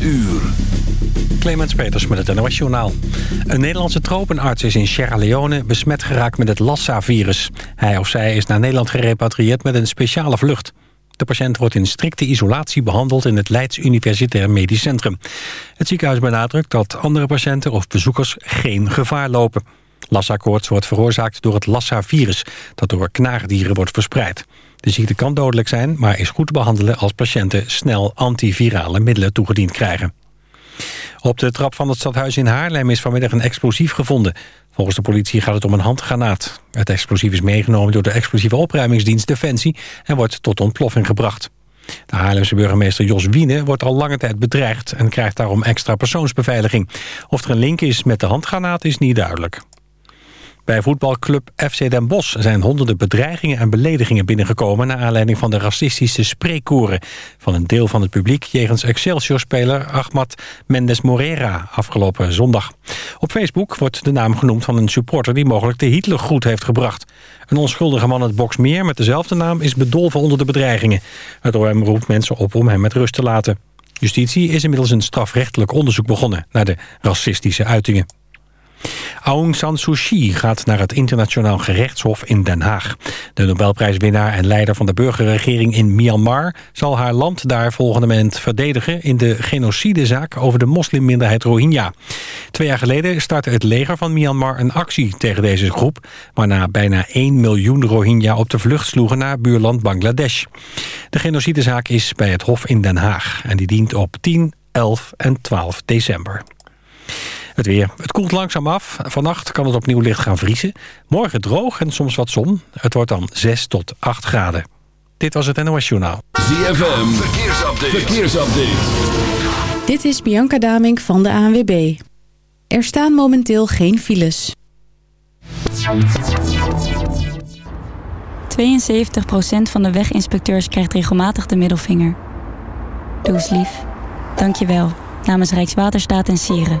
uur. Clemens Peters met het NOS Journaal. Een Nederlandse tropenarts is in Sierra Leone besmet geraakt met het Lassa-virus. Hij of zij is naar Nederland gerepatrieerd met een speciale vlucht. De patiënt wordt in strikte isolatie behandeld in het Leids Universitair Medisch Centrum. Het ziekenhuis benadrukt dat andere patiënten of bezoekers geen gevaar lopen. Lassa-koorts wordt veroorzaakt door het Lassa-virus... dat door knaagdieren wordt verspreid. De ziekte kan dodelijk zijn, maar is goed te behandelen... als patiënten snel antivirale middelen toegediend krijgen. Op de trap van het stadhuis in Haarlem is vanmiddag een explosief gevonden. Volgens de politie gaat het om een handgranaat. Het explosief is meegenomen door de explosieve opruimingsdienst Defensie... en wordt tot ontploffing gebracht. De Haarlemse burgemeester Jos Wiene wordt al lange tijd bedreigd... en krijgt daarom extra persoonsbeveiliging. Of er een link is met de handgranaat is niet duidelijk. Bij voetbalclub FC Den Bosch zijn honderden bedreigingen en beledigingen binnengekomen... naar aanleiding van de racistische spreekkoren van een deel van het publiek... jegens Excelsior-speler Ahmad Mendes Morera afgelopen zondag. Op Facebook wordt de naam genoemd van een supporter... die mogelijk de Hitlergroet heeft gebracht. Een onschuldige man uit Boksmeer met dezelfde naam is bedolven onder de bedreigingen. Het OM roept mensen op om hem met rust te laten. Justitie is inmiddels een strafrechtelijk onderzoek begonnen... naar de racistische uitingen. Aung San Suu Kyi gaat naar het internationaal gerechtshof in Den Haag. De Nobelprijswinnaar en leider van de burgerregering in Myanmar... zal haar land daar volgende maand verdedigen... in de genocidezaak over de moslimminderheid Rohingya. Twee jaar geleden startte het leger van Myanmar een actie tegen deze groep... waarna bijna 1 miljoen Rohingya op de vlucht sloegen naar buurland Bangladesh. De genocidezaak is bij het hof in Den Haag... en die dient op 10, 11 en 12 december. Het weer. Het koelt langzaam af. Vannacht kan het opnieuw licht gaan vriezen. Morgen droog en soms wat zon. Het wordt dan 6 tot 8 graden. Dit was het NOS Journaal. ZFM. Verkeersupdate. Verkeersupdate. Dit is Bianca Damink van de ANWB. Er staan momenteel geen files. 72% van de weginspecteurs krijgt regelmatig de middelvinger. Doe eens lief. Dank je wel. Namens Rijkswaterstaat en Sieren.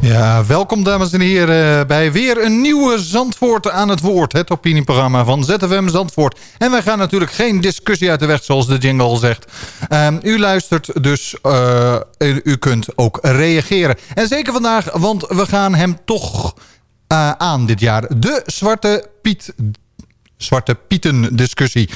Ja, welkom dames en heren bij weer een nieuwe Zandvoort aan het woord. Het opinieprogramma van ZFM Zandvoort. En wij gaan natuurlijk geen discussie uit de weg zoals de jingle zegt. Um, u luistert dus, uh, u kunt ook reageren. En zeker vandaag, want we gaan hem toch uh, aan dit jaar. De Zwarte Piet Zwarte Pieten discussie.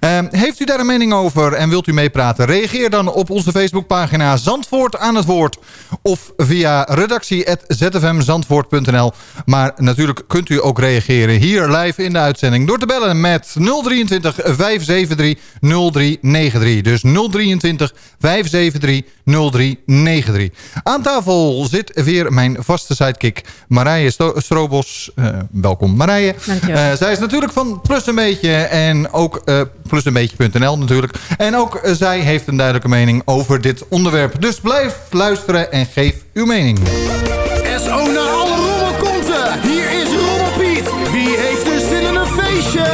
Uh, heeft u daar een mening over en wilt u meepraten? Reageer dan op onze Facebookpagina Zandvoort aan het woord. Of via redactie.zfmzandvoort.nl. Maar natuurlijk kunt u ook reageren hier live in de uitzending... door te bellen met 023 573 0393. Dus 023 573 0393. Aan tafel zit weer mijn vaste sidekick Marije Strobos. Uh, welkom Marije. Uh, zij is natuurlijk van Plus een beetje en ook uh, plus een beetje.nl natuurlijk. En ook uh, zij heeft een duidelijke mening over dit onderwerp. Dus blijf luisteren en geef uw mening. SO naar alle rommelkonten. Hier is Rommelpiet. Wie heeft er zin in een feestje?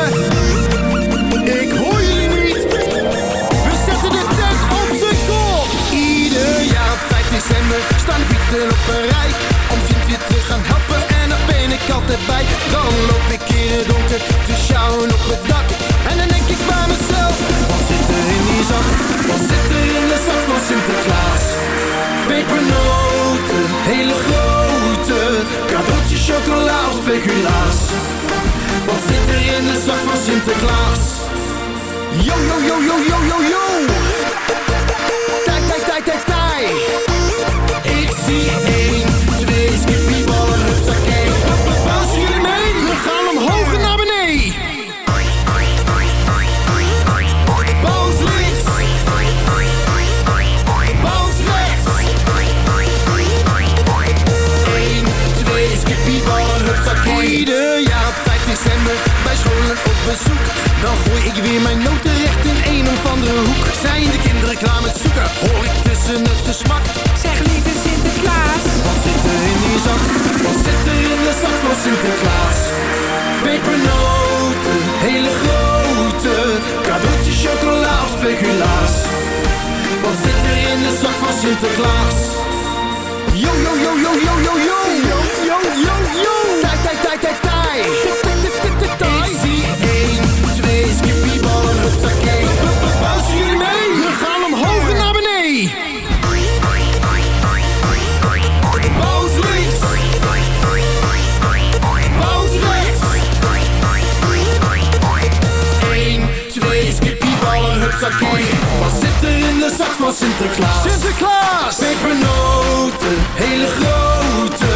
Ik hoor jullie niet. We zetten de tent op zijn kop. Ieder jaar op 5 december staan de pieten op een. Dan loop ik in het donker te sjouwen op het dak. En dan denk ik bij mezelf, wat zit er in die zak? Wat zit er in de zak van Sinterklaas? Pepernoten, hele grote, cadeautjes, chocola of speculaas. Wat zit er in de zak van Sinterklaas? Yo, yo, yo, yo, yo, yo, yo. Kijk, kijk, kijk, kijk, kijk. Ik zie één, mijn noten recht in een of andere hoek. Zijn de de smak. Zeg lieve Sinterklaas. Wat zit er in die zak? Wat zit er in de zak van Sinterklaas? Pepernoten, hele grote. Cadeautjes, chocola of speculaas. Wat zit er in de zak van Sinterklaas? Yo, yo, yo, yo, yo, yo, yo. Yo, yo, yo, yo. Tijd, tijd, tijd, tijd, tijd. Ik zie Wat zit er in de zak van Sinterklaas? Sinterklaas! Pepernoten, hele grote.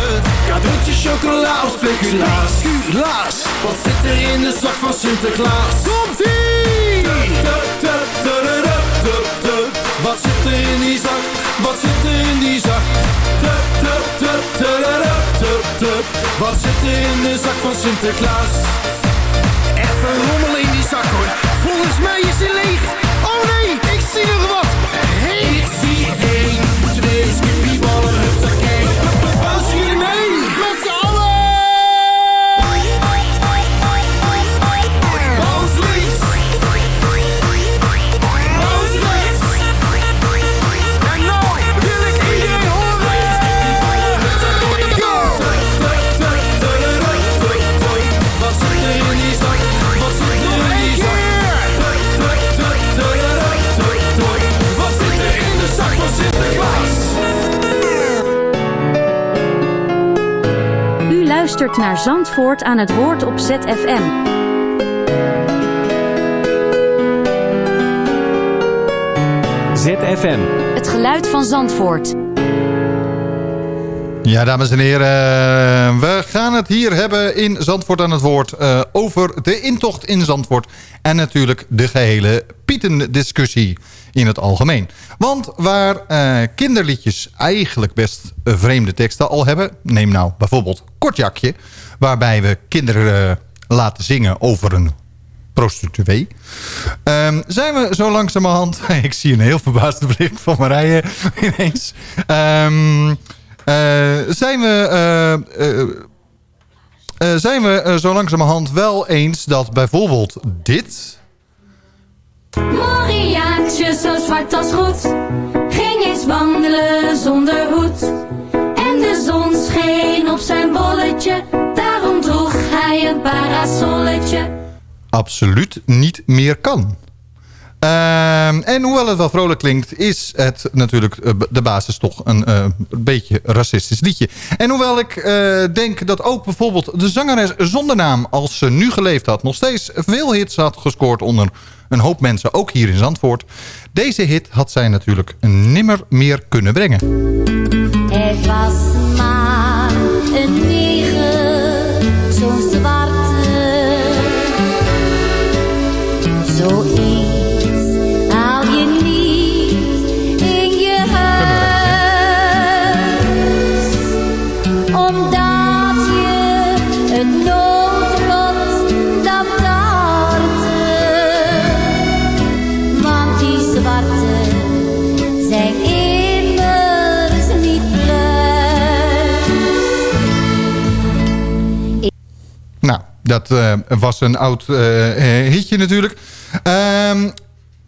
Cadeautjes, chocola of speculaas. Speculaas. Wat zit er in de zak van Sinterklaas? Komt-ie! Wat zit er in die zak? Wat zit er in die zak? Tup, tup, tup, tup, tup. Wat zit er in de zak van Sinterklaas? Even rommelen in die zak hoor. Volgens mij is hij leeg. Nee, ik zie nog wat. Hey. Ik zie 1, 2, skippieballen, huppakee. Luistert naar Zandvoort aan het woord op ZFM. ZFM. Het geluid van Zandvoort. Ja, dames en heren, we gaan het hier hebben in Zandvoort aan het woord... eh, over de intocht in Zandvoort en natuurlijk de gehele Pieten-discussie in het algemeen. Want waar eh, kinderliedjes eigenlijk best eh, vreemde teksten al hebben... neem nou bijvoorbeeld Kortjakje, waarbij we kinderen eh, laten zingen over een prostituee. Ehm, zijn we zo langzamerhand... ik zie een heel verbaasde blik van Marije ineens... Eh, zijn we, eh, eh, eh, zijn we eh, zo langzamerhand wel eens dat bijvoorbeeld dit... Moriaantje, zo zwart als goed, ging eens wandelen zonder hoed. En de zon scheen op zijn bolletje, daarom droeg hij een parasolletje. absoluut niet meer kan. Ehm, en hoewel het wel vrolijk klinkt, is het natuurlijk eh, de basis toch een eh, beetje racistisch liedje. En hoewel ik eh, denk dat ook bijvoorbeeld de zangeres zonder naam, als ze nu geleefd had, nog steeds veel hits had gescoord onder een hoop mensen, ook hier in Zandvoort. Deze hit had zij natuurlijk nimmer meer kunnen brengen. Er was maar een Nou, dat eh, was een oud eh, eh, hitje natuurlijk. Ehm,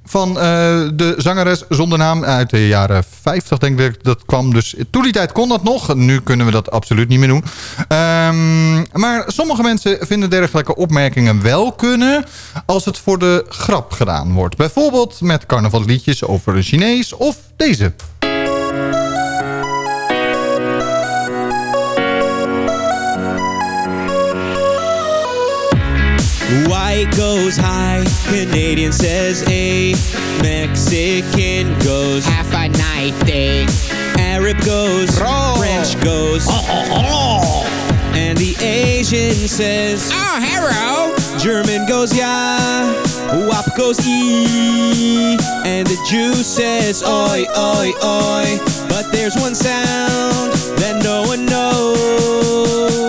van de zangeres zonder naam uit de jaren 50 denk ik dat kwam. Dus toen die tijd kon dat nog. Nu kunnen we dat absoluut niet meer doen. Ehm, maar sommige mensen vinden dergelijke opmerkingen wel kunnen... als het voor de grap gedaan wordt. Bijvoorbeeld met carnavalliedjes over een Chinees of deze. White goes high, Canadian says A, Mexican goes half a night day, Arab goes, French goes, oh, oh, oh. and the Asian says, Oh, hello. German goes yeah, Wap goes E, and the Jew says oi, oi, oi. But there's one sound that no one knows.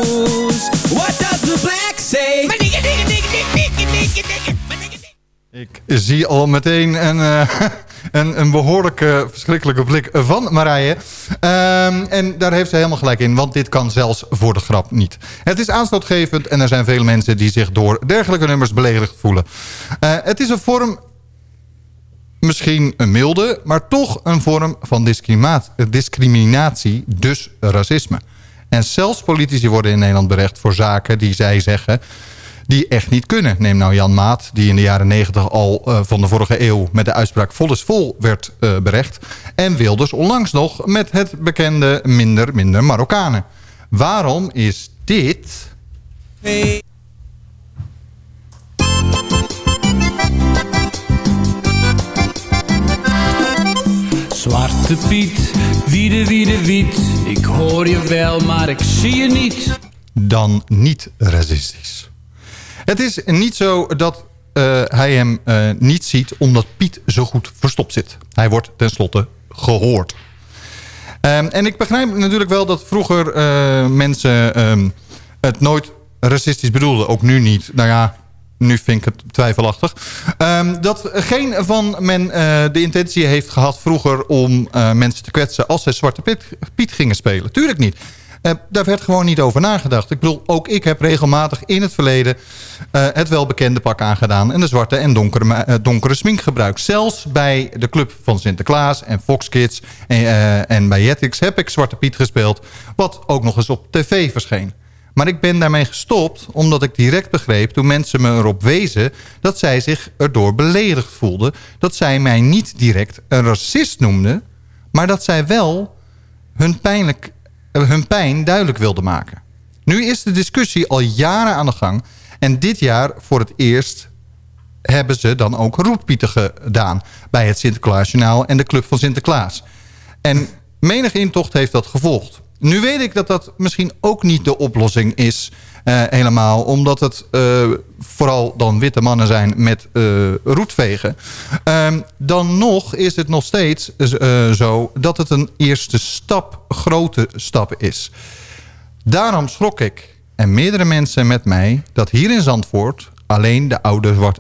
Ik zie al meteen een, eh, een, een behoorlijk eh, verschrikkelijke blik van Marije. Ehm, en daar heeft ze helemaal gelijk in, want dit kan zelfs voor de grap niet. Het is aanstootgevend en er zijn veel mensen die zich door dergelijke nummers beledigd voelen. Eh, het is een vorm misschien een milde, maar toch een vorm van discriminatie dus racisme. En zelfs politici worden in Nederland berecht voor zaken die zij zeggen die echt niet kunnen. Neem nou Jan Maat, die in de jaren 90 al uh, van de vorige eeuw... met de uitspraak vol is vol werd uh, berecht. En Wilders onlangs nog met het bekende minder, minder Marokkanen. Waarom is dit... Hey. Zwarte Piet, wie de wie de wiet. Ik hoor je wel, maar ik zie je niet. Dan niet racistisch. Het is niet zo dat uh, hij hem uh, niet ziet omdat Piet zo goed verstopt zit. Hij wordt tenslotte gehoord. Um, en ik begrijp natuurlijk wel dat vroeger uh, mensen um, het nooit racistisch bedoelden. Ook nu niet. Nou ja, nu vind ik het twijfelachtig. Um, dat geen van men de intentie heeft gehad vroeger om mensen te kwetsen als ze Zwarte Piet, Piet gingen spelen. Tuurlijk niet. Uh, daar werd gewoon niet over nagedacht. Ik bedoel, ook ik heb regelmatig in het verleden het welbekende pak aangedaan... en de zwarte en donkere, donkere smink gebruikt. Zelfs bij de club van Sinterklaas en Fox Kids en, en bij Jetix heb ik Zwarte Piet gespeeld... wat ook nog eens op tv verscheen. Maar ik ben daarmee gestopt omdat ik direct begreep... toen mensen me erop wezen dat zij zich erdoor beledigd voelden... dat zij mij niet direct een racist noemden... maar dat zij wel hun, pijnlijk, hun pijn duidelijk wilden maken. Nu is de discussie al jaren aan de gang... en dit jaar voor het eerst hebben ze dan ook roetpieten gedaan... bij het Sinterklaasjournaal en de Club van Sinterklaas. En menig intocht heeft dat gevolgd. Nu weet ik dat dat misschien ook niet de oplossing is helemaal. Omdat het uh, vooral dan witte mannen zijn met uh, roetvegen. Ehm, dan nog is het nog steeds zo dat het een eerste stap, grote stap is. Daarom schrok ik en meerdere mensen met mij dat hier in Zandvoort alleen de oude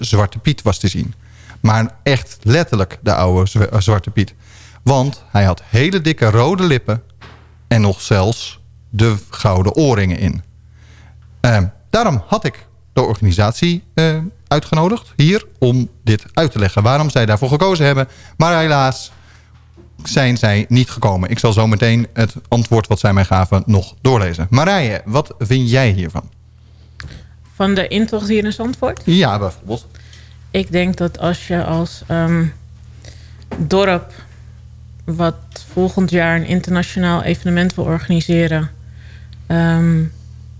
Zwarte Piet was te zien. Maar echt letterlijk de oude Zwarte Piet. Want hij had hele dikke rode lippen, en nog zelfs de gouden oorringen in. Uh, daarom had ik de organisatie uh, uitgenodigd hier om dit uit te leggen. Waarom zij daarvoor gekozen hebben. Maar helaas zijn zij niet gekomen. Ik zal zo meteen het antwoord wat zij mij gaven nog doorlezen. Marije, wat vind jij hiervan? Van de intocht hier in Zandvoort? Ja, bijvoorbeeld. Ik denk dat als je als um, dorp wat volgend jaar een internationaal evenement wil organiseren... Um,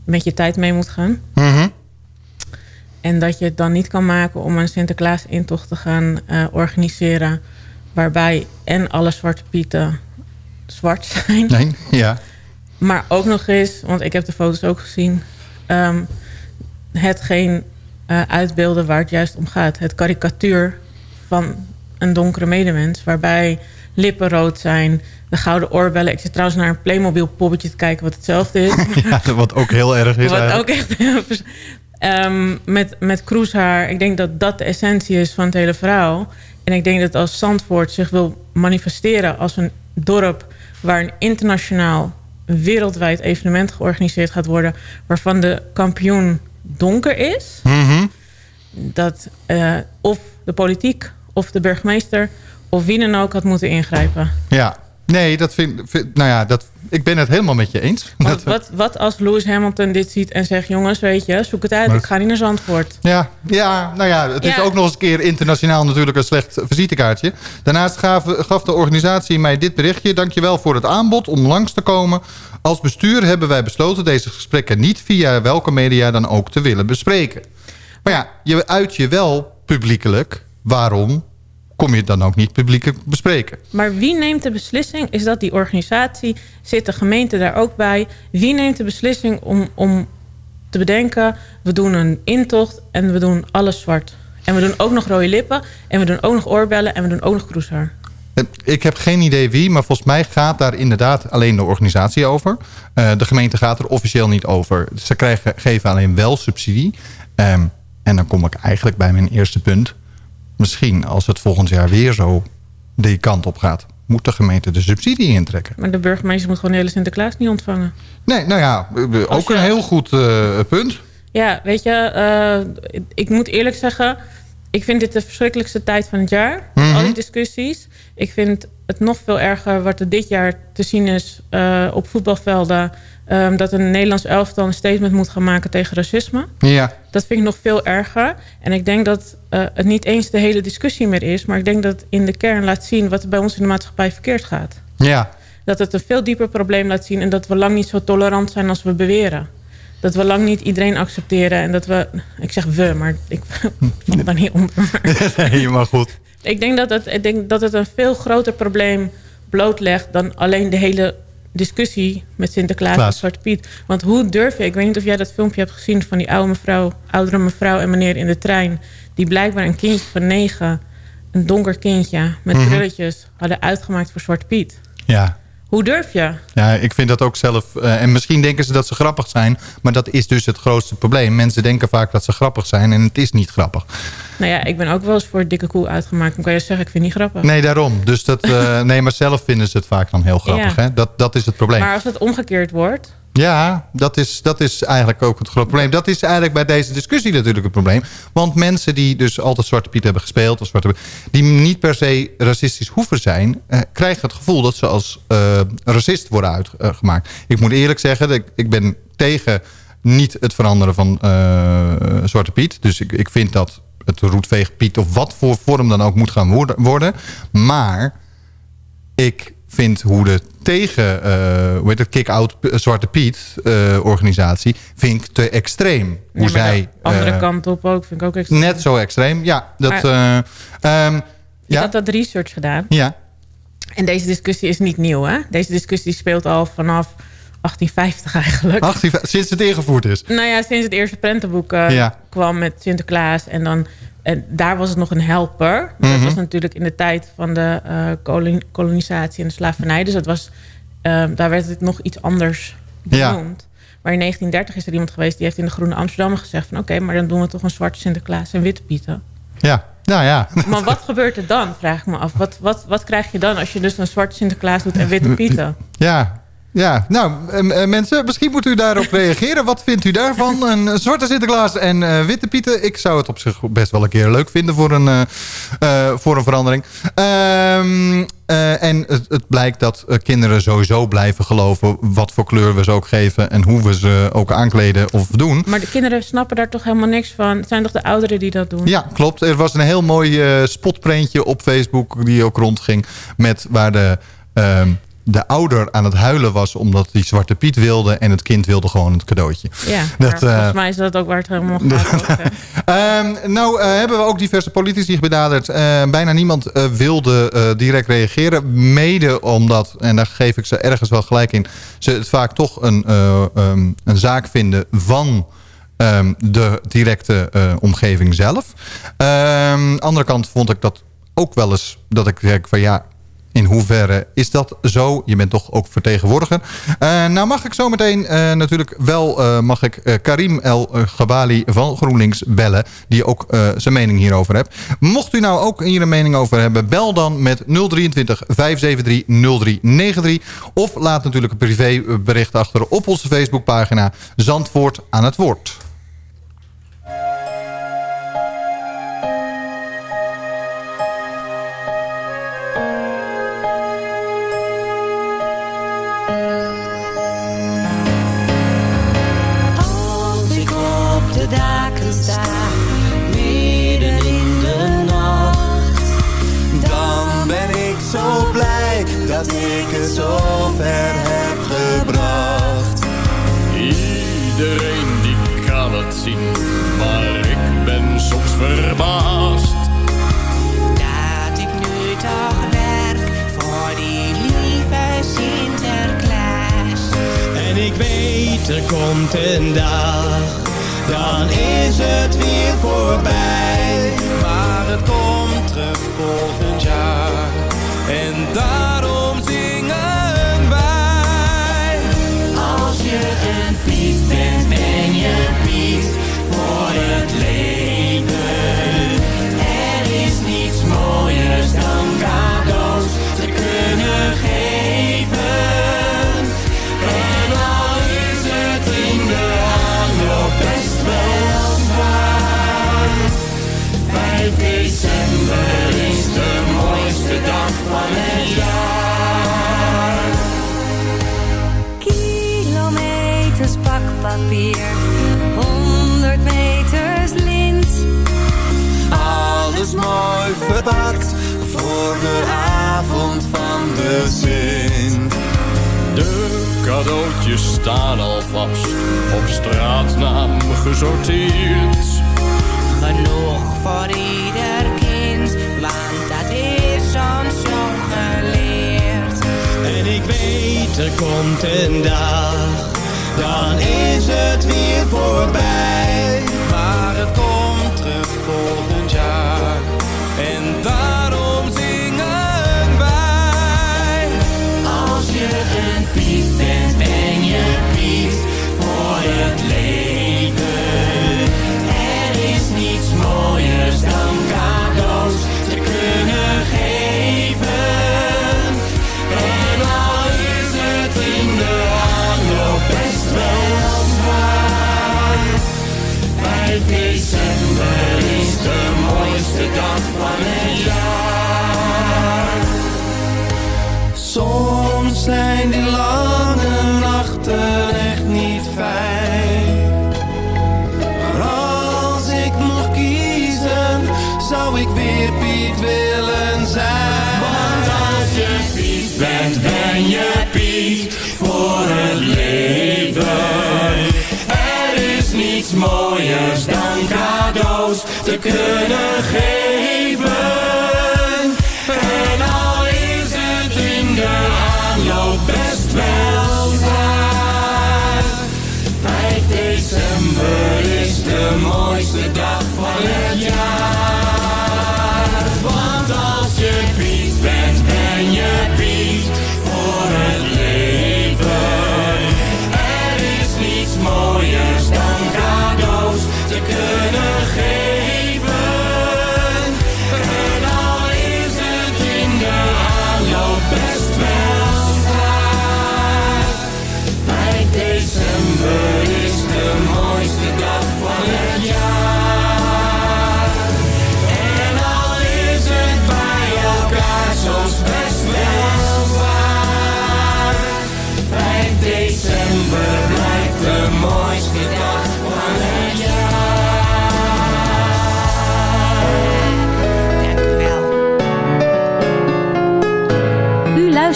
met je tijd mee moet gaan. Mm -hmm. En dat je het dan niet kan maken om een Sinterklaas-intocht te gaan uh, organiseren... waarbij en alle Zwarte Pieten zwart zijn. Nee, ja. Maar ook nog eens, want ik heb de foto's ook gezien... Um, hetgeen uh, uitbeelden waar het juist om gaat. Het karikatuur van een donkere medemens... waarbij lippen rood zijn, de gouden oorbellen. Ik zit trouwens naar een Playmobil poppetje te kijken wat hetzelfde is. ja, wat ook heel erg is Wat eigenlijk. ook echt... um, met, met kroeshaar. Ik denk dat dat de essentie is van het hele verhaal. En ik denk dat als Zandvoort zich wil manifesteren als een dorp... waar een internationaal, wereldwijd evenement georganiseerd gaat worden... waarvan de kampioen donker is... Mm -hmm. dat uh, of de politiek of de burgemeester of wie dan ook had moeten ingrijpen. Ja, nee, dat vind, vind nou ja, dat, ik ben het helemaal met je eens. Wat, wat als Lewis Hamilton dit ziet en zegt... jongens, weet je, zoek het uit, maar, ik ga niet naar Zandvoort. Ja, ja nou ja, het Ja. is ook nog eens een keer internationaal natuurlijk een slecht visitekaartje. Daarnaast gaf, gaf de organisatie mij dit berichtje. Dankjewel voor het aanbod om langs te komen. Als bestuur hebben wij besloten deze gesprekken niet via welke media dan ook te willen bespreken. Maar ja, je uit je wel publiekelijk. Waarom kom je dan ook niet publiekelijk bespreken? Maar wie neemt de beslissing? Is dat die organisatie? Zit de gemeente daar ook bij? Wie neemt de beslissing om, om te bedenken... we doen een intocht en we doen alles zwart. En we doen ook nog rode lippen. En we doen ook nog oorbellen. En we doen ook nog kroeshaar. Ik heb geen idee wie, maar volgens mij gaat daar inderdaad alleen de organisatie over. Uh, de gemeente gaat er officieel niet over. Ze krijgen, geven alleen wel subsidie. Um, en dan kom ik eigenlijk bij mijn eerste punt. Misschien als het volgend jaar weer zo die kant op gaat... moet de gemeente de subsidie intrekken. Maar de burgemeester moet gewoon de hele Sinterklaas niet ontvangen. Nee, nou ja, ook een heel goed uh, punt. Ja, weet je, uh, ik moet eerlijk zeggen... ik vind dit de verschrikkelijkste tijd van het jaar. Mm -hmm. Al die discussies. Ik vind het nog veel erger wat er dit jaar te zien is uh, op voetbalvelden... Um, dat een Nederlands elftal een statement moet gaan maken tegen racisme. Ja. Dat vind ik nog veel erger. En ik denk dat uh, het niet eens de hele discussie meer is... maar ik denk dat het in de kern laat zien... wat er bij ons in de maatschappij verkeerd gaat. Ja. Dat het een veel dieper probleem laat zien... en dat we lang niet zo tolerant zijn als we beweren. Dat we lang niet iedereen accepteren en dat we... Ik zeg we, maar ik val daar niet om. nee, maar goed. Ik denk dat, het, ik denk dat het een veel groter probleem blootlegt... dan alleen de hele discussie met Sinterklaas Klaas. en Zwarte Piet. Want hoe durf je... Ik weet niet of jij dat filmpje hebt gezien... van die oude mevrouw, oudere mevrouw en meneer in de trein... die blijkbaar een kindje van negen... een donker kindje met Mhm. brilletjes... hadden uitgemaakt voor Zwarte Piet. Ja. Hoe durf je? Ja, ik vind dat ook zelf... eh, en misschien denken ze dat ze grappig zijn... maar dat is dus het grootste probleem. Mensen denken vaak dat ze grappig zijn en het is niet grappig. Nou ja, ik ben ook wel eens voor dikke koe uitgemaakt. Dan kan je zeggen, ik vind het niet grappig. Nee, daarom. Dus dat, eh, nee, maar zelf vinden ze het vaak dan heel grappig. Ja. Hè? Dat, dat is het probleem. Maar als het omgekeerd wordt... Ja, dat is, dat is eigenlijk ook het grote probleem. Dat is eigenlijk bij deze discussie natuurlijk het probleem. Want mensen die dus altijd Zwarte Piet hebben gespeeld... Of Zwarte, die niet per se racistisch hoeven zijn... Eh, krijgen het gevoel dat ze als eh, racist worden uitgemaakt. ik moet eerlijk zeggen, ik, ik ben tegen niet het veranderen van eh, Zwarte Piet. Dus ik, ik vind dat het roetveeg Piet... of wat voor vorm dan ook moet gaan worden. Maar ik vind hoe de tegen, eh hoe heet het, Kick-Out Zwarte Piet eh, organisatie, vind ik te extreem. Hoe zij... de andere eh, kant op ook, vind ik ook extreem. Net zo extreem, ja. Dat, Maar- eh, ehm, Ik ja, had dat research gedaan. ja, En deze discussie is niet nieuw, hè? Deze discussie speelt al vanaf 1850 eigenlijk. 18, sinds het ingevoerd is. Nou ja, sinds het eerste prentenboek eh, Ja. kwam met Sinterklaas. En, dan, en daar was het nog een helper. Maar Mhm. Dat was natuurlijk in de tijd van de eh, kolon- kolonisatie en de slavernij. Dus dat was, eh, daar werd het nog iets anders Ja. benoemd. Maar in 1930 is er iemand geweest die heeft in de Groene Amsterdam gezegd... van oké, maar dan doen we toch een zwarte Sinterklaas en witte Pieten. Ja, nou ja. Maar wat gebeurt er dan, vraag ik me af. Wat, wat, wat krijg je dan als je dus een zwarte Sinterklaas doet en witte Pieten? Ja, ja. nou eh, eh, mensen, misschien moet u daarop reageren. Wat vindt u daarvan? Een zwarte Sinterklaas en eh, witte Pieten. Ik zou het op zich best wel een keer leuk vinden voor een, eh, eh, voor een verandering. Ehm, eh, en het, het blijkt dat eh, kinderen sowieso blijven geloven... wat voor kleur we ze ook geven en hoe we ze ook aankleden of doen. Maar de kinderen snappen daar toch helemaal niks van? Het zijn toch de ouderen die dat doen? Ja, klopt. Er was een heel mooi eh spotprentje op Facebook die ook rondging... met waar de, ehm, de ouder aan het huilen was omdat hij Zwarte Piet wilde... en het kind wilde gewoon het cadeautje. Ja, Dat, maar volgens eh, mij is dat ook waar het helemaal gaat. Ehm, nou eh, hebben we ook diverse politici benaderd. Eh, bijna niemand eh, wilde eh, direct reageren. Mede omdat, en daar geef ik ze ergens wel gelijk in... ze het vaak toch een, eh, ehm, een zaak vinden van ehm, de directe eh, omgeving zelf. Aan de andere kant vond ik dat ook wel eens... dat ik denk van ja... In hoeverre is dat zo? Je bent toch ook vertegenwoordiger. Eh, nou mag ik zometeen uh, natuurlijk wel uh, mag ik, Karim El Gabali van GroenLinks bellen. Die ook zijn mening hierover heeft. Mocht u nou ook hier een mening over hebben. Bel dan met 023 573 0393. Of laat natuurlijk een privébericht achter op onze Facebookpagina. Zandvoort aan het woord. Dat ik het zo ver heb gebracht. Iedereen die kan het zien, maar ik ben soms verbaasd. Dat ik nu toch werk voor die lieve Sinterklaas. En ik weet er komt een dag, dan is het weer voorbij. Maar het komt terug volgend jaar. En daarom bent, ben je Piet voor het leven. Papier, 100 meters lint. Alles mooi verpakt voor de avond van de Sint. De cadeautjes staan al vast, op straatnaam gesorteerd. Genoeg voor ieder kind, want dat is ons zo geleerd. En ik weet, er komt een dag, dan is het weer voorbij. Maar het komt terug volgend jaar. Te kunnen geven.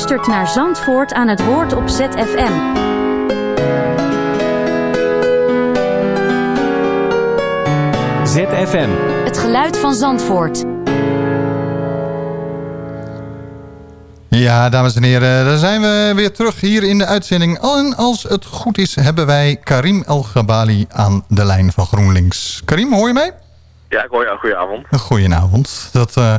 Luistert naar Zandvoort aan het woord op ZFM. ZFM. Het geluid van Zandvoort. Ja, dames en heren, daar zijn we weer terug hier in de uitzending. En als het goed is, hebben wij Karim El Gabali aan de lijn van GroenLinks. Karim, hoor je mij? Ja, ik hoor jou. Goedenavond. Goedenavond. Dat, eh,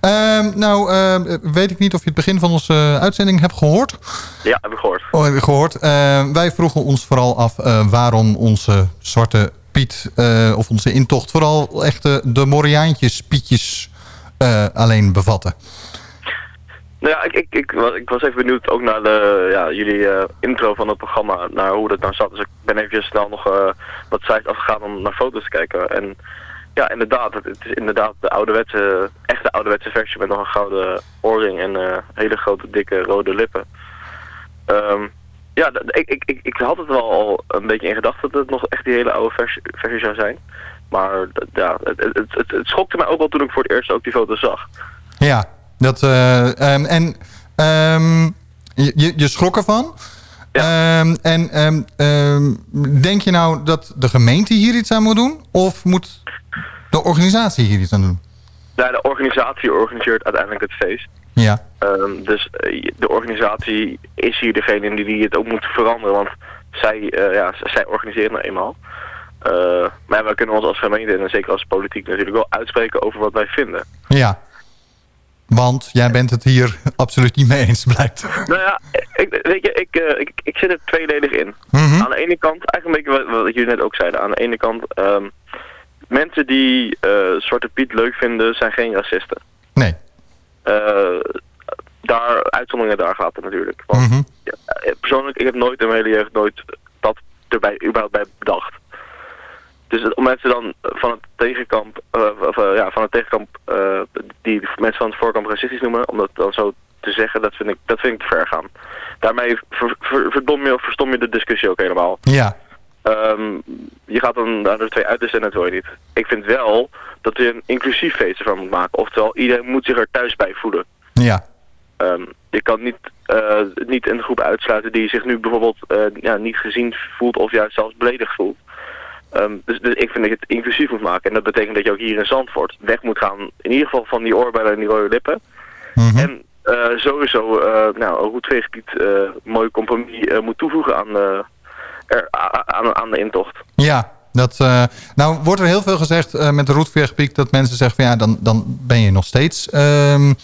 ehm, nou, eh, weet ik niet of je het begin van onze uitzending hebt gehoord. Ja, heb ik gehoord. Oh, heb ik gehoord. Eh, wij vroegen ons vooral af eh, waarom onze Zwarte Piet eh, of onze intocht vooral echt de, Moriaantjes Pietjes alleen bevatten. Nou ja, ik, ik, ik, ik was even benieuwd ook naar de, ja, jullie intro van het programma, naar hoe dat nou zat. Dus ik ben even snel nog wat sites afgegaan om naar foto's te kijken. En ja, inderdaad, het, is inderdaad de ouderwetse, echte ouderwetse versie met nog een gouden oorring en eh, hele grote dikke rode lippen. Ehm, ja, ik, ik, ik, ik had het wel al een beetje in gedachten dat het nog echt die hele oude versie, versie zou zijn. Maar ja, het, het, het, het, schokte mij ook wel toen ik voor het eerst ook die foto's zag. Ja, dat, eh, ehm, en je, je- je schrok ervan. Ehm, en ehm, ehm, denk je nou dat de gemeente hier iets aan moet doen? Of moet de organisatie hier iets aan doen? Nou, de organisatie organiseert uiteindelijk het feest. Ja. Dus eh, de organisatie is hier degene die, die het ook moet veranderen, want zij, eh, ja, zij organiseren nou eenmaal. Eh, maar wij kunnen ons als gemeente en zeker als politiek natuurlijk wel uitspreken over wat wij vinden. Ja. Want jij bent het hier absoluut niet mee eens, blijkt. Nou ja, ik, weet je, ik, eh, ik, ik zit er tweeledig in. Mhm. Aan de ene kant, eigenlijk een beetje wat, wat jullie net ook zeiden. Aan de ene kant, ehm, mensen die eh, Zwarte Piet leuk vinden, zijn geen racisten. Nee. Eh, daar, uitzonderingen daar gaat het natuurlijk. Want Mhm. ja, persoonlijk, ik heb nooit in mijn hele jeugd nooit dat erbij überhaupt bij bedacht. Dus om mensen dan van het tegenkamp, eh, of, eh, ja, van het tegenkamp, eh, die mensen van het voorkamp racistisch noemen, om dat dan zo te zeggen, dat vind ik, dat vind ik te ver gaan. Daarmee ver, ver- verdom je of verstom je de discussie ook helemaal. Ja. Ehm, je gaat dan naar de twee uitersten en dat wil je niet. Ik vind wel dat je een inclusief feest ervan moet maken. Oftewel, iedereen moet zich er thuis bij voelen. Ja. Ehm, je kan niet, niet een groep uitsluiten die zich nu bijvoorbeeld ja, niet gezien voelt of juist zelfs beledigd voelt. Ehm, dus, dus ik vind dat je het inclusief moet maken. En dat betekent dat je ook hier in Zandvoort weg moet gaan. In ieder geval van die oorbellen en die rode lippen. En eh, sowieso uh, nou, een roetveeggebied uh, mooi compromis moet toevoegen aan, er, aan, aan de intocht. Ja, dat, nou wordt er heel veel gezegd met de roetveeggebied dat mensen zeggen van ja, dan, dan ben je nog steeds... Um,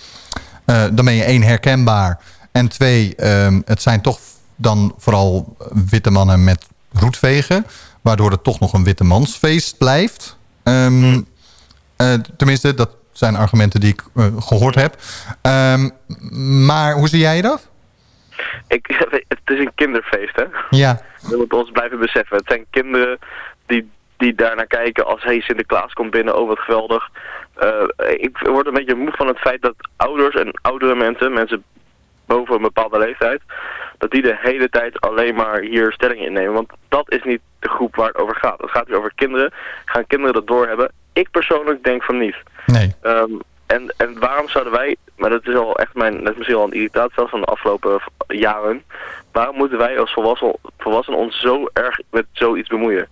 dan ben je één herkenbaar. En twee, um, het zijn toch dan vooral witte mannen met roetvegen. Waardoor het toch nog een witte mansfeest blijft. Um, tenminste, dat zijn argumenten die ik uh, gehoord heb. Um, maar hoe zie jij dat? Ik, het is een kinderfeest, hè? Ja. We moeten ons blijven beseffen. Het zijn kinderen die, die daarnaar kijken als... hey, Sinterklaas komt binnen, oh wat geweldig. Uh, ik word een beetje moe van het feit dat ouders en oudere mensen... mensen boven een bepaalde leeftijd... dat die de hele tijd alleen maar hier stelling innemen. Want dat is niet de groep waar het over gaat. Het gaat hier over kinderen. Gaan kinderen dat doorhebben? Ik persoonlijk denk van niet. Nee. Um, en, en waarom zouden wij, maar dat is al echt mijn, dat is misschien al een irritatie zelfs van de afgelopen jaren. Waarom moeten wij als volwassenen volwassen ons zo erg met zoiets bemoeien?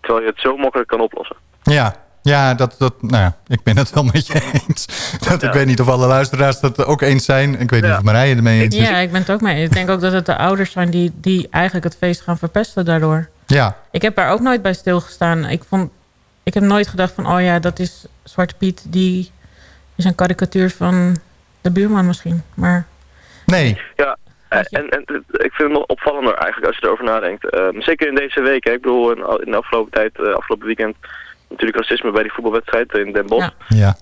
Terwijl je het zo makkelijk kan oplossen. Ja, ja, dat, dat, nou ja, ik ben het wel met je eens. Dat, ja. Ik weet niet of alle luisteraars dat ook eens zijn. Ik weet niet of Marije ermee eens is. Ja, ik ben het ook mee. Ik denk ook dat het de ouders zijn die, die eigenlijk het feest gaan verpesten daardoor. Ja. Ik heb daar ook nooit bij stilgestaan. Ik, vond, ik heb nooit gedacht van, oh ja, dat is Zwarte Piet. Die is een karikatuur van de buurman misschien. Maar... Nee. Ja, en, en ik vind het nog opvallender eigenlijk als je erover nadenkt. Um, zeker in deze week. Hè. Ik bedoel, in, in de afgelopen tijd, uh, afgelopen weekend... natuurlijk racisme bij die voetbalwedstrijd in Den Bosch. Ja. ja.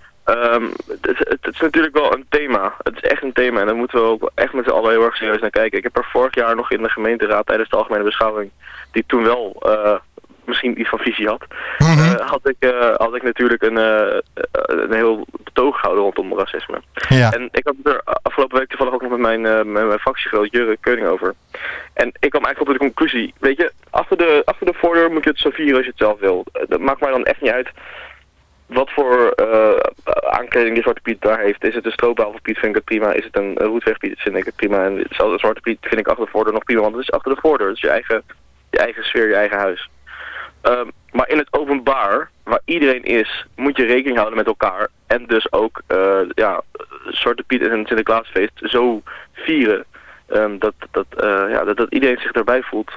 Um, het, het, het, is natuurlijk wel een thema. Het is echt een thema en daar moeten we ook echt met z'n allen heel erg serieus naar kijken. Ik heb er vorig jaar nog in de gemeenteraad tijdens de algemene beschouwing, die toen wel uh, misschien iets van visie had, mm -hmm. uh, had, ik, uh, had ik natuurlijk een, een heel betoog gehouden rondom racisme. Ja. En ik had het er afgelopen week toevallig ook nog met mijn, met mijn fractiegenoot Jurre Keuning over. En ik kwam eigenlijk tot de conclusie, weet je, achter de, achter de voordeur moet je het zo vieren als je het zelf wil. Dat maakt mij dan echt niet uit wat voor uh, aankleding die Zwarte Piet daar heeft. Is het een stroopwafelpiet, vind ik het prima. Is het een roetwegpiet, vind ik het prima. En de Zwarte Piet vind ik achter de voordeur nog prima, want het is achter de voordeur. Het is je eigen, je eigen sfeer, je eigen huis. Um, maar in het openbaar, waar iedereen is, moet je rekening houden met elkaar. En dus ook uh, ja, Zwarte Piet en Sinterklaasfeest zo vieren. Um, dat, dat, uh, ja, dat, dat iedereen zich daarbij voelt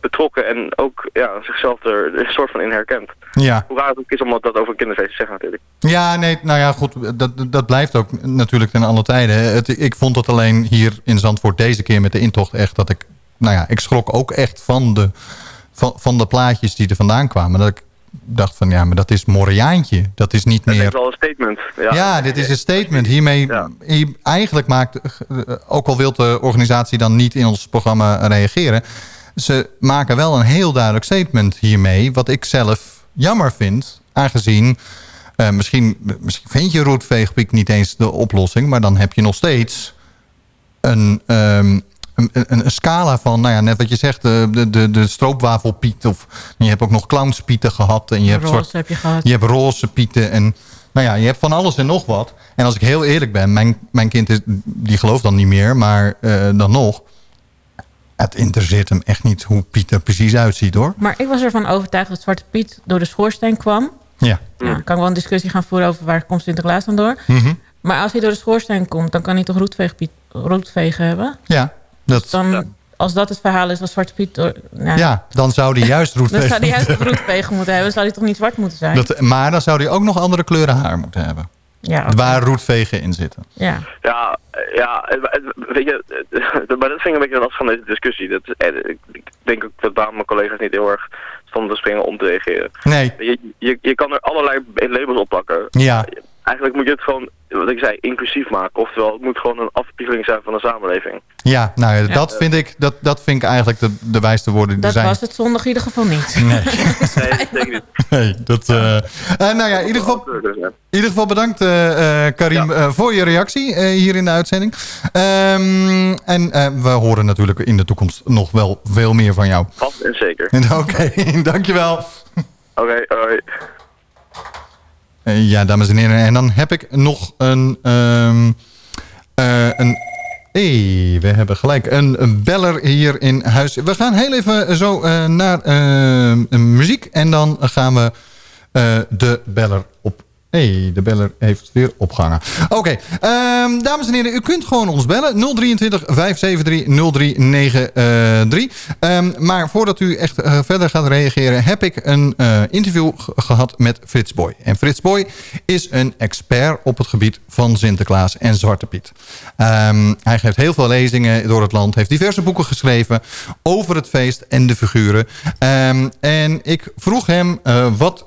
betrokken en ook ja, zichzelf er een soort van in herkent. Ja. Hoe raar het ook is om dat over een kinderfeest te zeggen natuurlijk. Ja, nee, nou ja, goed, dat, dat blijft ook natuurlijk ten alle tijden. Het, ik vond het alleen hier in Zandvoort deze keer met de intocht echt dat ik, nou ja, ik schrok ook echt van de, van, van de plaatjes die er vandaan kwamen. Dat ik dacht van, ja, maar dat is Moriaantje. Dat is niet dat meer... Dat is wel een statement. Ja, ja dit is een statement. Hiermee, ja. hier, eigenlijk maakt, ook al wil de organisatie dan niet in ons programma reageren ze maken wel een heel duidelijk statement hiermee. Wat ik zelf jammer vind. Aangezien uh, misschien, misschien vind je roetveegpiek niet eens de oplossing. Maar dan heb je nog steeds een, um, een, een, een, scala van, nou ja, net wat je zegt, de, de, de stroopwafelpiet. Of je hebt ook nog clownspieten gehad. En je hebt, roze soort, heb je gehad. Je hebt roze pieten en... Nou ja, je hebt van alles en nog wat. En als ik heel eerlijk ben, mijn, mijn kind is, die gelooft dan niet meer, maar uh, dan nog het interesseert hem echt niet hoe Piet er precies uitziet hoor. Maar ik was ervan overtuigd dat Zwarte Piet door de schoorsteen kwam. Ja. ja kan wel een discussie gaan voeren over waar komt Sinterklaas dan door. Mm -hmm. Maar als hij door de schoorsteen komt, dan kan hij toch roetveeg, roetvegen hebben? Ja. Dat... Dus dan. Als dat het verhaal is, dat Zwarte Piet... Door, nou, ja, dan zou hij juist roetvegen Dan zou hij juist roetvegen moeten hebben. zou hij toch niet zwart moeten zijn? Dat, maar dan zou hij ook nog andere kleuren haar moeten hebben. Ja, okay. Waar roetvegen in zitten. Ja, ja, ja weet je, maar dat vind ik een beetje last van deze discussie. Dat, ik denk ook dat daar mijn collega's niet heel erg stonden te springen om te reageren. Nee. Je, je, je kan er allerlei labels op plakken. Ja. Eigenlijk moet je het gewoon, wat ik zei, inclusief maken. Oftewel, het moet gewoon een afspiegeling zijn van de samenleving. Ja, nou ja, dat, vind ik, dat, dat vind ik eigenlijk de, de wijste woorden die Dat zijn. was het zondag in ieder geval niet. Nee. nee, dat denk ik niet. Nee, dat, eh, eh, nou ja, in ieder geval, in ieder geval bedankt eh, eh, Karim eh, voor je reactie eh, hier in de uitzending. Ehm, en eh, we horen natuurlijk in de toekomst nog wel veel meer van jou. Vast en zeker. Oké, dankjewel. Oké, hoi. Eh, ja, dames en heren. En dan heb ik nog een... ehm eh, een hey, we hebben gelijk een, een beller hier in huis. We gaan heel even zo eh, naar eh, muziek. En dan gaan we de beller op... hey, de beller heeft weer opgehangen. Oké, ehm, dames en heren, u kunt gewoon ons bellen. 023 573 0393. Ehm, maar voordat u echt eh, verder gaat reageren... heb ik een eh, interview gehad met Frits Boy. En Frits Boy is een expert op het gebied van Sinterklaas en Zwarte Piet. Ehm, hij geeft heel veel lezingen door het land. Heeft diverse boeken geschreven over het feest en de figuren. Ehm, en ik vroeg hem eh, wat,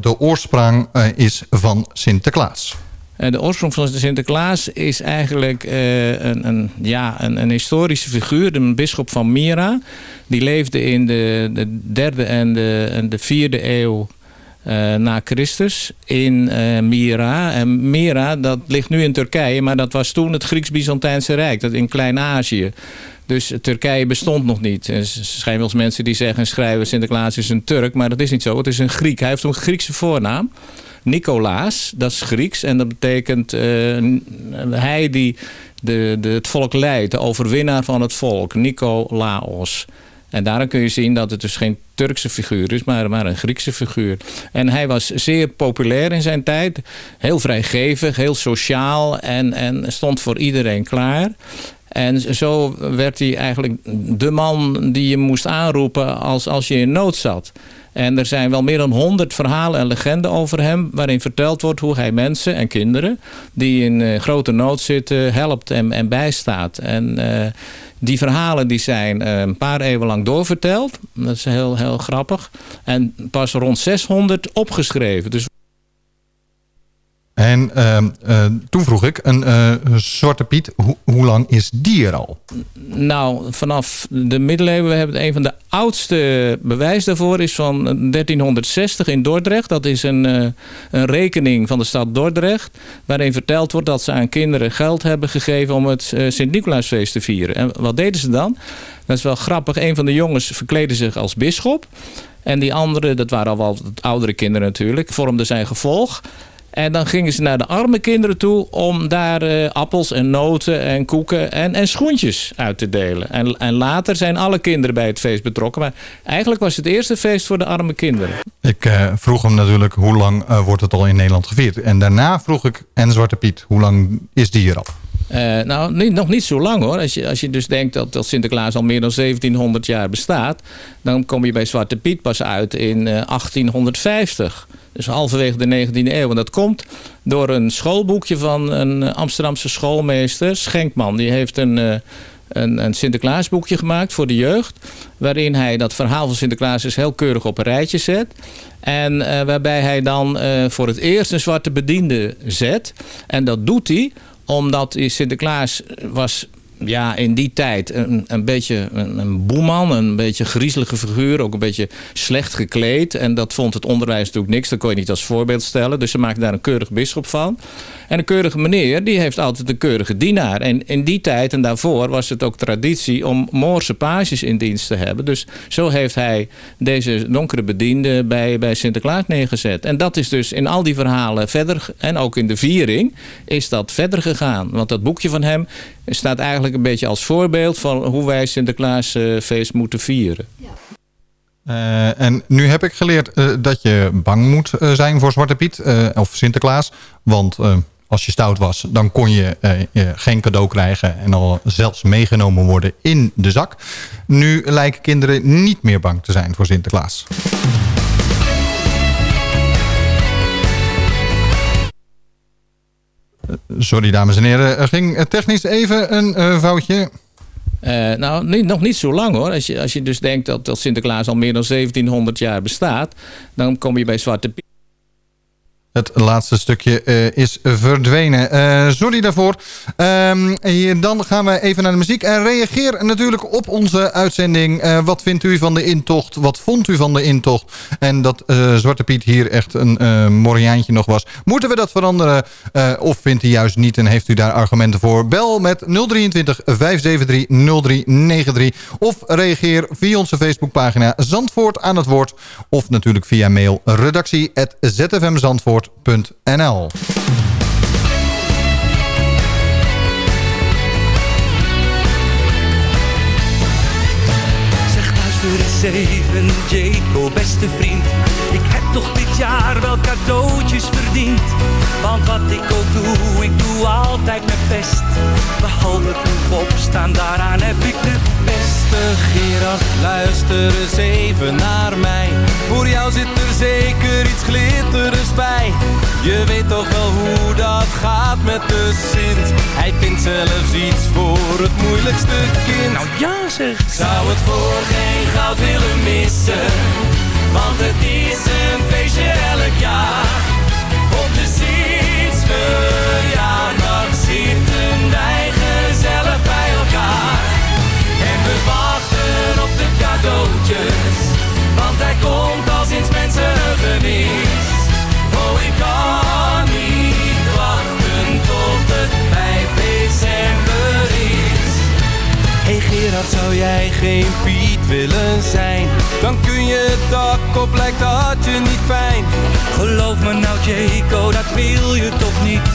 de oorsprong eh, is van Sinterklaas. Eh, De oorsprong van Sinterklaas is eigenlijk een, een, ja, een, een historische figuur, een bisschop van Myra. Die leefde in de, de derde en de, en de vierde eeuw eh, na Christus in eh, Myra. En Myra, dat ligt nu in Turkije, maar dat was toen het Grieks-Byzantijnse Rijk, dat in Klein-Azië. Dus Turkije bestond nog niet. Er zijn wel mensen die zeggen en schrijven Sinterklaas is een Turk, maar dat is niet zo. Het is een Griek. Hij heeft een Griekse voornaam. Nicolaas, dat is Grieks. En dat betekent eh, hij die de, de, het volk leidt, de overwinnaar van het volk. Nicolaos. En daarom kun je zien dat het dus geen Turkse figuur is, maar, maar een Griekse figuur. En hij was zeer populair in zijn tijd. Heel vrijgevig, heel sociaal en, en stond voor iedereen klaar. En zo werd hij eigenlijk de man die je moest aanroepen als, als je in nood zat. En er zijn wel meer dan honderd verhalen en legenden over hem... waarin verteld wordt hoe hij mensen en kinderen... die in eh, grote nood zitten, helpt en, en bijstaat. En eh, die verhalen die zijn eh, een paar eeuwen lang doorverteld. Dat is heel, heel grappig. En pas rond 600 opgeschreven. Dus En ehm, eh, toen vroeg ik, een eh, Zwarte Piet, hoe- lang is die er al? Nou, vanaf de middeleeuwen hebben we een van de oudste bewijs daarvoor is van 1360 in Dordrecht. Dat is een, eh, een rekening van de stad Dordrecht. Waarin verteld wordt dat ze aan kinderen geld hebben gegeven om het Sint-Nicolaasfeest te vieren. En wat deden ze dan? Dat is wel grappig. Een van de jongens verkleedde zich als bisschop. En die andere, dat waren al wel oudere kinderen natuurlijk, vormden zijn gevolg. En dan gingen ze naar de arme kinderen toe om daar eh, appels en noten en koeken en, en schoentjes uit te delen. En, en later zijn alle kinderen bij het feest betrokken. Maar eigenlijk was het eerste feest voor de arme kinderen. Ik eh, vroeg hem natuurlijk, hoe lang eh, wordt het al in Nederland gevierd? En daarna vroeg ik, en Zwarte Piet, hoe lang is die er al? Eh, nou, nog niet zo lang hoor. Als je, als je dus denkt dat, dat Sinterklaas al meer dan 1700 jaar bestaat... dan kom je bij Zwarte Piet pas uit in eh, 1850. Dus halverwege de 19e eeuw. En dat komt door een schoolboekje van een eh, Amsterdamse schoolmeester, Schenkman. Die heeft een, eh, een, een Sinterklaasboekje gemaakt voor de jeugd. Waarin hij dat verhaal van Sinterklaas dus heel keurig op een rijtje zet. En eh, waarbij hij dan eh, voor het eerst een zwarte bediende zet. En dat doet hij omdat Sinterklaas was ja, in die tijd een, een beetje een, boeman, een beetje griezelige figuur, ook een beetje slecht gekleed. En dat vond het onderwijs natuurlijk niks, dat kon je niet als voorbeeld stellen. Dus ze maakten daar een keurig bisschop van. En een keurige meneer, die heeft altijd een keurige dienaar. En in die tijd en daarvoor was het ook traditie om Moorse pages in dienst te hebben. Dus zo heeft hij deze donkere bediende bij, bij Sinterklaas neergezet. En dat is dus in al die verhalen verder, en ook in de viering, is dat verder gegaan. Want dat boekje van hem staat eigenlijk een beetje als voorbeeld van hoe wij Sinterklaasfeest moeten vieren. Eh, en nu heb ik geleerd eh, dat je bang moet eh, zijn voor Zwarte Piet eh, of Sinterklaas. Want eh, als je stout was, dan kon je eh, eh, geen cadeau krijgen en al zelfs meegenomen worden in de zak. Nu lijken kinderen niet meer bang te zijn voor Sinterklaas. Sorry dames en heren, er ging eh, technisch even een eh, foutje. Eh, nou, nog niet zo lang hoor. Als je, als je dus denkt dat, dat Sinterklaas al meer dan 1700 jaar bestaat, dan kom je bij Zwarte Piet. Het laatste stukje uh, is verdwenen. Uh, sorry daarvoor. Um, hier, dan gaan we even naar de muziek. En reageer natuurlijk op onze uitzending. Uh, wat vindt u van de intocht? Wat vond u van de intocht? En dat Zwarte Piet hier echt een moriaantje nog was. Moeten we dat veranderen? of vindt u juist niet? En heeft u daar argumenten voor? Bel met 023 573 0393. Of reageer via onze Facebookpagina Zandvoort aan het woord. Of natuurlijk via mail redactie zfmzandvoort.nl Zeg luister eens even, beste vriend. Ik heb toch dit jaar wel cadeautjes verdiend. Want wat ik ook doe, ik doe altijd mijn best. Behalve vroeg opstaan, daaraan heb ik de beste Gerard, luister eens even naar mij. Voor jou zit er zeker iets glitterends bij. Je weet toch wel hoe dat gaat met de Sint. Hij vindt zelfs iets voor het moeilijkste kind. Nou ja zeg. Zou het voor geen goud willen missen. Want het is een feestje elk jaar. Mensen gemis. Oh, ik kan niet wachten tot het 5 december is. Hey Gerard, zou jij geen Piet willen zijn? Dan kun je het dak op, lijkt dat je niet fijn. Geloof me nou Jaco, dat wil je toch niet?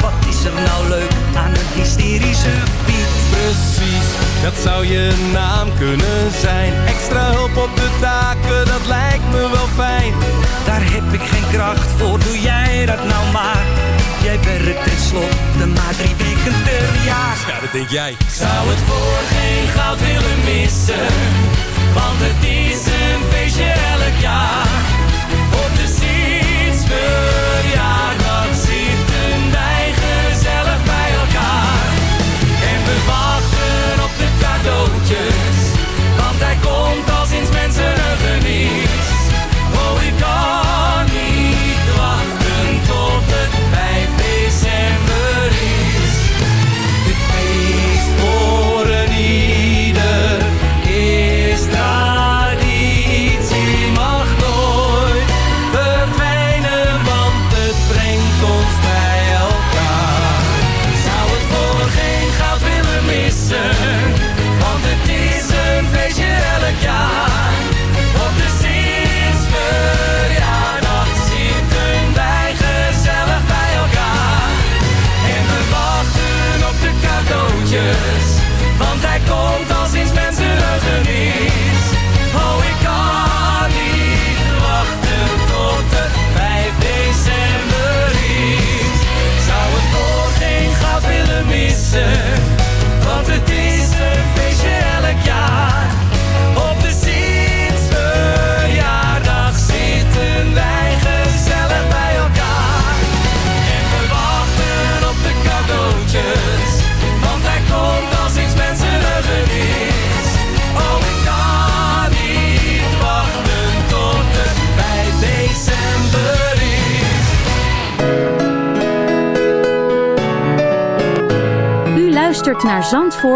Wat is er nou leuk aan een hysterische Piet? Precies, dat zou je naam kunnen zijn. Extra hulp op de taken, dat lijkt me wel fijn. Daar heb ik geen kracht voor, doe jij dat nou maar. Jij werkt tenslotte maar drie weken per jaar. Ja, dat denk jij. Zou het voor geen goud willen missen? Want het is een feestje elk jaar.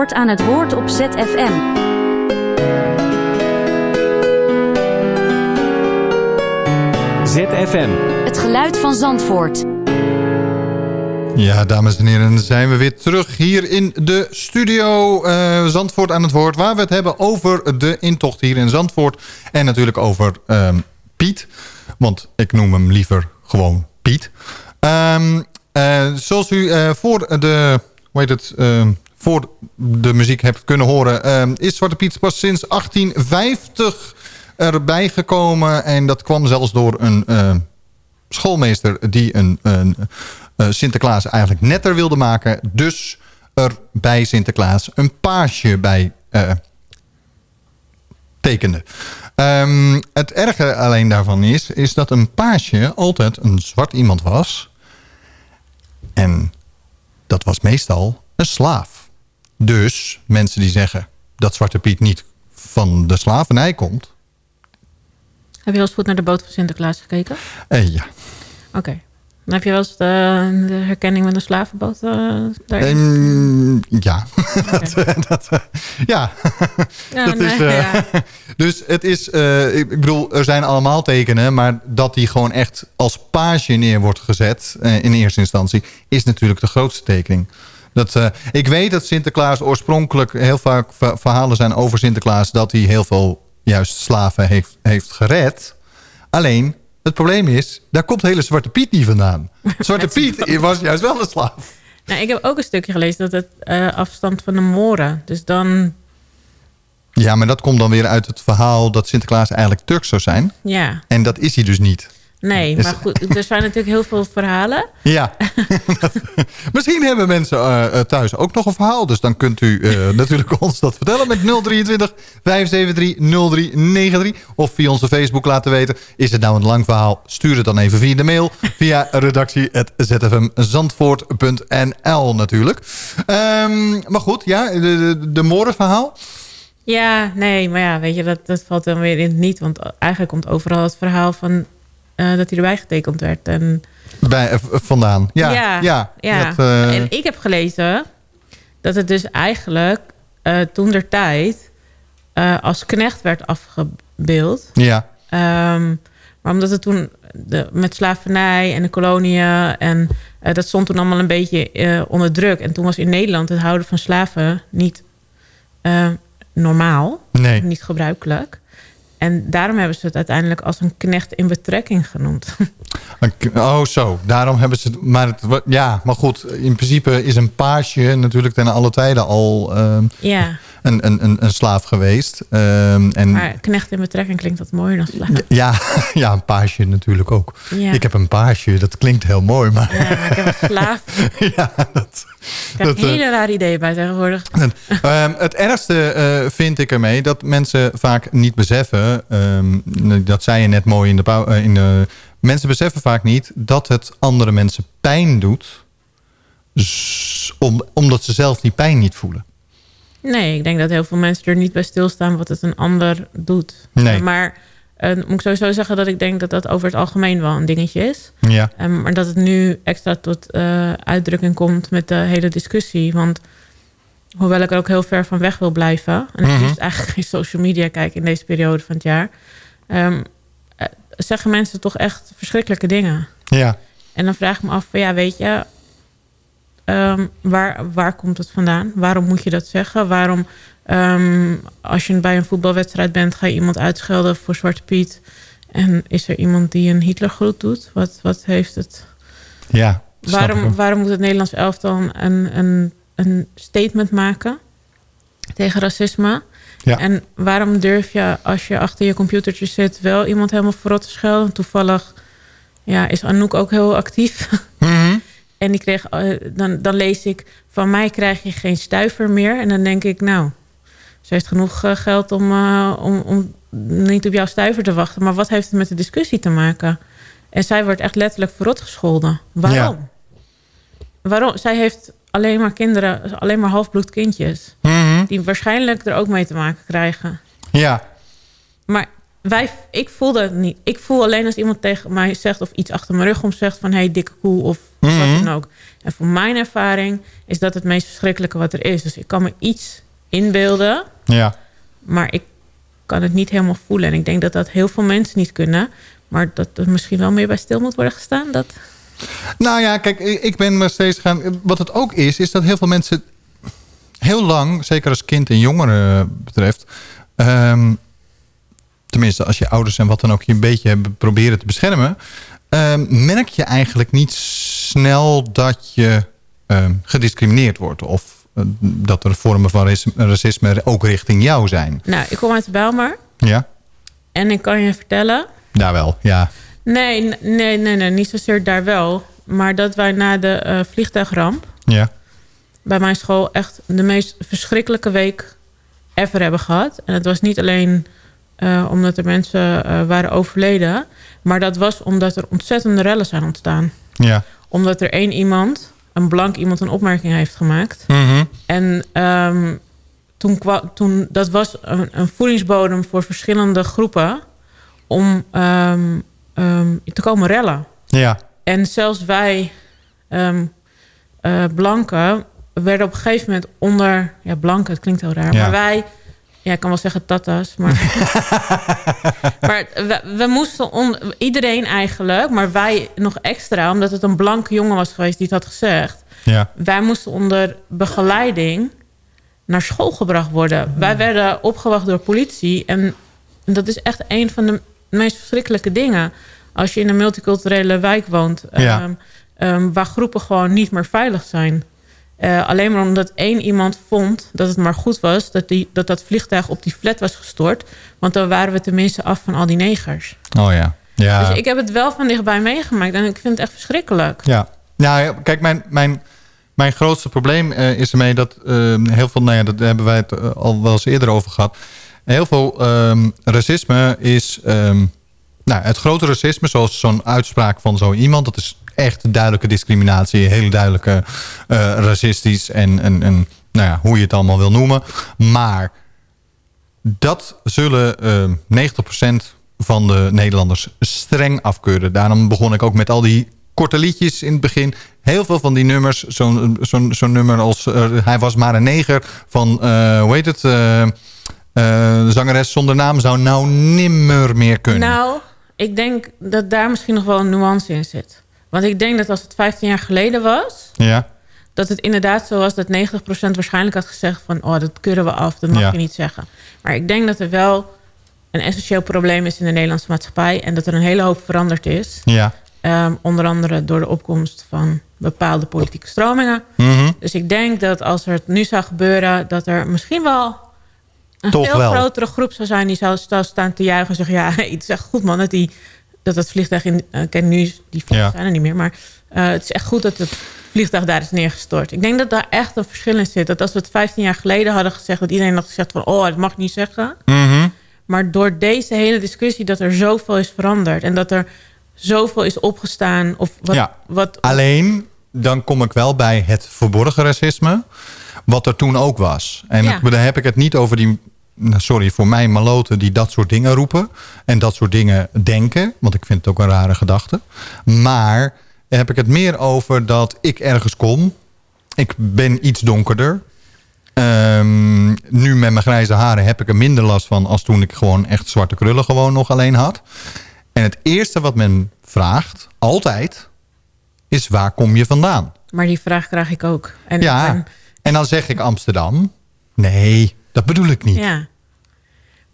Zandvoort aan het woord op ZFM. ZFM. Het geluid van Zandvoort. Ja, dames en heren, dan zijn we weer terug hier in de studio uh, Zandvoort aan het woord. Waar we het hebben over de intocht hier in Zandvoort. En natuurlijk over um, Piet. Want ik noem hem liever gewoon Piet. Um, uh, zoals u uh, voor de... Hoe heet het? Voor de muziek hebt kunnen horen... is Zwarte Piet pas sinds 1850 erbij gekomen. En dat kwam zelfs door een schoolmeester die een... een uh, Sinterklaas eigenlijk netter wilde maken. Dus er bij Sinterklaas een paasje bij uh, tekende. Um, het erge alleen daarvan is, is dat een paasje altijd een zwart iemand was. En dat was meestal een slaaf. Dus mensen die zeggen dat Zwarte Piet niet van de slavernij komt. Heb je al eens goed naar de boot van Sinterklaas gekeken? Uh, ja. Oké. Okay. Dan heb je wel eens de, de herkenning met een slavenboot uh, daarin? Um, ja. dat, dat, ja. Ja, dat nee, is, uh, ja. Dus het is, uh, ik bedoel, er zijn allemaal tekenen... maar dat die gewoon echt als page neer wordt gezet... in eerste instantie, is natuurlijk de grootste tekening. Dat, uh, ik weet dat Sinterklaas oorspronkelijk heel vaak verhalen zijn over Sinterklaas... dat hij heel veel juist slaven heeft, heeft gered. Alleen, het probleem is, daar komt hele Zwarte Piet niet vandaan. Zwarte Piet was juist wel een slaaf. Nou, ik heb ook een stukje gelezen dat het uh, afstand van de Moren. Dus dan... Ja, maar dat komt dan weer uit het verhaal dat Sinterklaas eigenlijk Turks zou zijn. Ja. En dat is hij dus niet. Nee, maar goed, er zijn natuurlijk heel veel verhalen. Ja. Misschien hebben mensen uh, thuis ook nog een verhaal. Dus dan kunt u uh, natuurlijk ons dat vertellen met 023 573 0393. Of via onze Facebook laten weten. Is het nou een lang verhaal? Stuur het dan even via de mail. Via redactie.zfmzandvoort.nl natuurlijk. Um, maar goed, ja, de, de, de Morenverhaal. Ja, nee, maar ja, weet je, dat, dat valt dan weer in het niet. Want eigenlijk komt overal het verhaal van uh, dat hij erbij getekend werd. En... Bij, uh, vandaan, ja. Ja, ja, ja. Dat, uh... en ik heb gelezen dat het dus eigenlijk toen der tijd als knecht werd afgebeeld. Ja. Um, maar omdat het toen de, met slavernij en de koloniën... en dat stond toen allemaal een beetje onder druk. En toen was in Nederland het houden van slaven niet normaal. Nee. Niet gebruikelijk. En daarom hebben ze het uiteindelijk als een knecht in betrekking genoemd. Oh, zo. Daarom hebben ze het... Maar het, ja, maar goed. In principe is een paasje natuurlijk ten alle tijden al um, ja. Een, een, een, een slaaf geweest. Um, en, maar knecht in betrekking klinkt wat mooier dan slaaf. Ja, ja een paasje natuurlijk ook. Ja. Ik heb een paasje, dat klinkt heel mooi. Maar... Ja, maar ik heb een slaaf. ja, dat... Ik heb een hele raar idee bij tegenwoordig. um, het ergste uh, vind ik ermee dat mensen vaak niet beseffen... Um, dat zei je net mooi in de, uh, in de... Mensen beseffen vaak niet dat het andere mensen pijn doet... Om, omdat ze zelf die pijn niet voelen. Nee, ik denk dat heel veel mensen er niet bij stilstaan... wat het een ander doet. Nee. Maar uh, moet ik sowieso zeggen dat ik denk dat dat over het algemeen wel een dingetje is. Ja. Um, maar dat het nu extra tot uh, uitdrukking komt met de hele discussie. Want hoewel ik er ook heel ver van weg wil blijven... en ik mm -hmm. dus eigenlijk geen social media kijk in deze periode van het jaar... Um, uh, zeggen mensen toch echt verschrikkelijke dingen. Ja. En dan vraag ik me af, van, ja, weet je... Um, waar, waar komt het vandaan? Waarom moet je dat zeggen? Waarom, um, als je bij een voetbalwedstrijd bent... ga je iemand uitschelden voor Zwarte Piet... en is er iemand die een Hitlergroet doet? Wat, wat heeft het... Ja, waarom, waarom moet het Nederlands elftal een, een, een statement maken... tegen racisme? Ja. En waarom durf je, als je achter je computertje zit... wel iemand helemaal verrot te schelden? Toevallig ja, is Anouk ook heel actief... En die kreeg, uh, dan, dan lees ik, van mij krijg je geen stuiver meer. En dan denk ik, nou, ze heeft genoeg uh, geld om, uh, om, om niet op jouw stuiver te wachten. Maar wat heeft het met de discussie te maken? En zij wordt echt letterlijk verrot gescholden. Waarom? Ja. Waarom? Zij heeft alleen maar kinderen, alleen maar halfbloed kindjes. Mm -hmm. Die waarschijnlijk er ook mee te maken krijgen. Ja. Maar wij, ik voel dat niet. Ik voel alleen als iemand tegen mij zegt... of iets achter mijn rug om zegt van... hey, dikke koe of mm -hmm. wat dan ook. En voor mijn ervaring is dat het meest verschrikkelijke wat er is. Dus ik kan me iets inbeelden. Ja. Maar ik kan het niet helemaal voelen. En ik denk dat dat heel veel mensen niet kunnen. Maar dat er misschien wel meer bij stil moet worden gestaan. Dat... Nou ja, kijk, ik ben maar steeds gaan... Wat het ook is, is dat heel veel mensen... heel lang, zeker als kind en jongeren betreft... Um, tenminste als je ouders en wat dan ook je een beetje hebben proberen te beschermen... Uh, merk je eigenlijk niet snel dat je uh, gediscrimineerd wordt. Of uh, dat er vormen van racisme ook richting jou zijn. Nou, ik kom uit de Bijlmer. Ja. En ik kan je vertellen... Daar wel, ja. Nee, nee, nee, nee, niet zozeer daar wel. Maar dat wij na de uh, vliegtuigramp... Ja. bij mijn school echt de meest verschrikkelijke week ever hebben gehad. En het was niet alleen... Uh, omdat er mensen uh, waren overleden. Maar dat was omdat er ontzettende rellen zijn ontstaan. Ja. Omdat er één iemand, een blank iemand, een opmerking heeft gemaakt. Mm -hmm. En um, toen, toen, dat was een, een, voedingsbodem voor verschillende groepen... om um, um, te komen rellen. Ja. en zelfs wij, ehm, eh, blanken, werden op een gegeven moment onder... Ja, blanken, het klinkt heel raar. Ja. Maar wij... Ja, ik kan wel zeggen tata's, maar... maar we, we moesten... On, iedereen eigenlijk, maar wij nog extra... omdat het een blanke jongen was geweest die het had gezegd... Ja. wij moesten onder begeleiding naar school gebracht worden. Wij werden opgewacht door politie. En dat is echt een van de meest verschrikkelijke dingen. Als je in een multiculturele wijk woont... Ja. ehm, ehm, waar groepen gewoon niet meer veilig zijn... Eh, alleen maar omdat één iemand vond dat het maar goed was... Dat, die, dat dat vliegtuig op die flat was gestort. Want dan waren we tenminste af van al die negers. Oh ja. Ja. Dus ik heb het wel van dichtbij meegemaakt. En ik vind het echt verschrikkelijk. Ja, nou, kijk, mijn, mijn, mijn grootste probleem eh, is ermee dat eh, heel veel, nou ja, daar hebben wij het eh, al wel eens eerder over gehad. Heel veel ehm, racisme is, ehm, nou, het grote racisme, zoals zo'n uitspraak van zo iemand, dat is echt duidelijke discriminatie, hele duidelijke eh, racistisch en, en, en nou ja, hoe je het allemaal wil noemen. Maar dat zullen eh 90% van de Nederlanders streng afkeuren. Daarom begon ik ook met al die korte liedjes in het begin. Heel veel van die nummers, zo'n zo'n zo'n nummer als eh, Hij was maar een neger van, eh, hoe heet het, eh, eh, zangeres zonder naam zou nou nimmer meer kunnen. Nou, ik denk dat daar misschien nog wel een nuance in zit. Want ik denk dat als het 15 jaar geleden was... Ja, dat het inderdaad zo was dat 90% waarschijnlijk had gezegd van... oh, dat keuren we af, dat mag Ja. je niet zeggen. Maar ik denk dat er wel een essentieel probleem is in de Nederlandse maatschappij... en dat er een hele hoop veranderd is. ja. Ehm, onder andere door de opkomst van bepaalde politieke stromingen. Mhm. Dus ik denk dat als er het nu zou gebeuren... dat er misschien wel een Toch veel wel. grotere groep zou zijn... die zou staan te juichen en zeggen... ja, het is echt goed man dat, die, dat het vliegtuig in... Uh, ken nu, die vliegtuigen zijn er niet meer... maar eh, het is echt goed dat het vliegtuig daar is neergestort. Ik denk dat daar echt een verschil in zit. Dat als we het 15 jaar geleden hadden gezegd... dat iedereen had gezegd van... oh, dat mag ik niet zeggen... Mhm. Maar door deze hele discussie dat er zoveel is veranderd... en dat er zoveel is opgestaan... of wat, Ja. wat Alleen, dan kom ik wel bij het verborgen racisme. Wat er toen ook was. En Ja. dan heb ik het niet over die, sorry voor mij, maloten die dat soort dingen roepen. En dat soort dingen denken. Want ik vind het ook een rare gedachte. Maar heb ik het meer over dat ik ergens kom. Ik ben iets donkerder. Ehm, nu met mijn grijze haren heb ik er minder last van... als toen ik gewoon echt zwarte krullen gewoon nog alleen had. En het eerste wat men vraagt, altijd, is waar kom je vandaan? Maar die vraag krijg ik ook. En ja, ben- en dan zeg ik Amsterdam. Nee, dat bedoel ik niet. ja.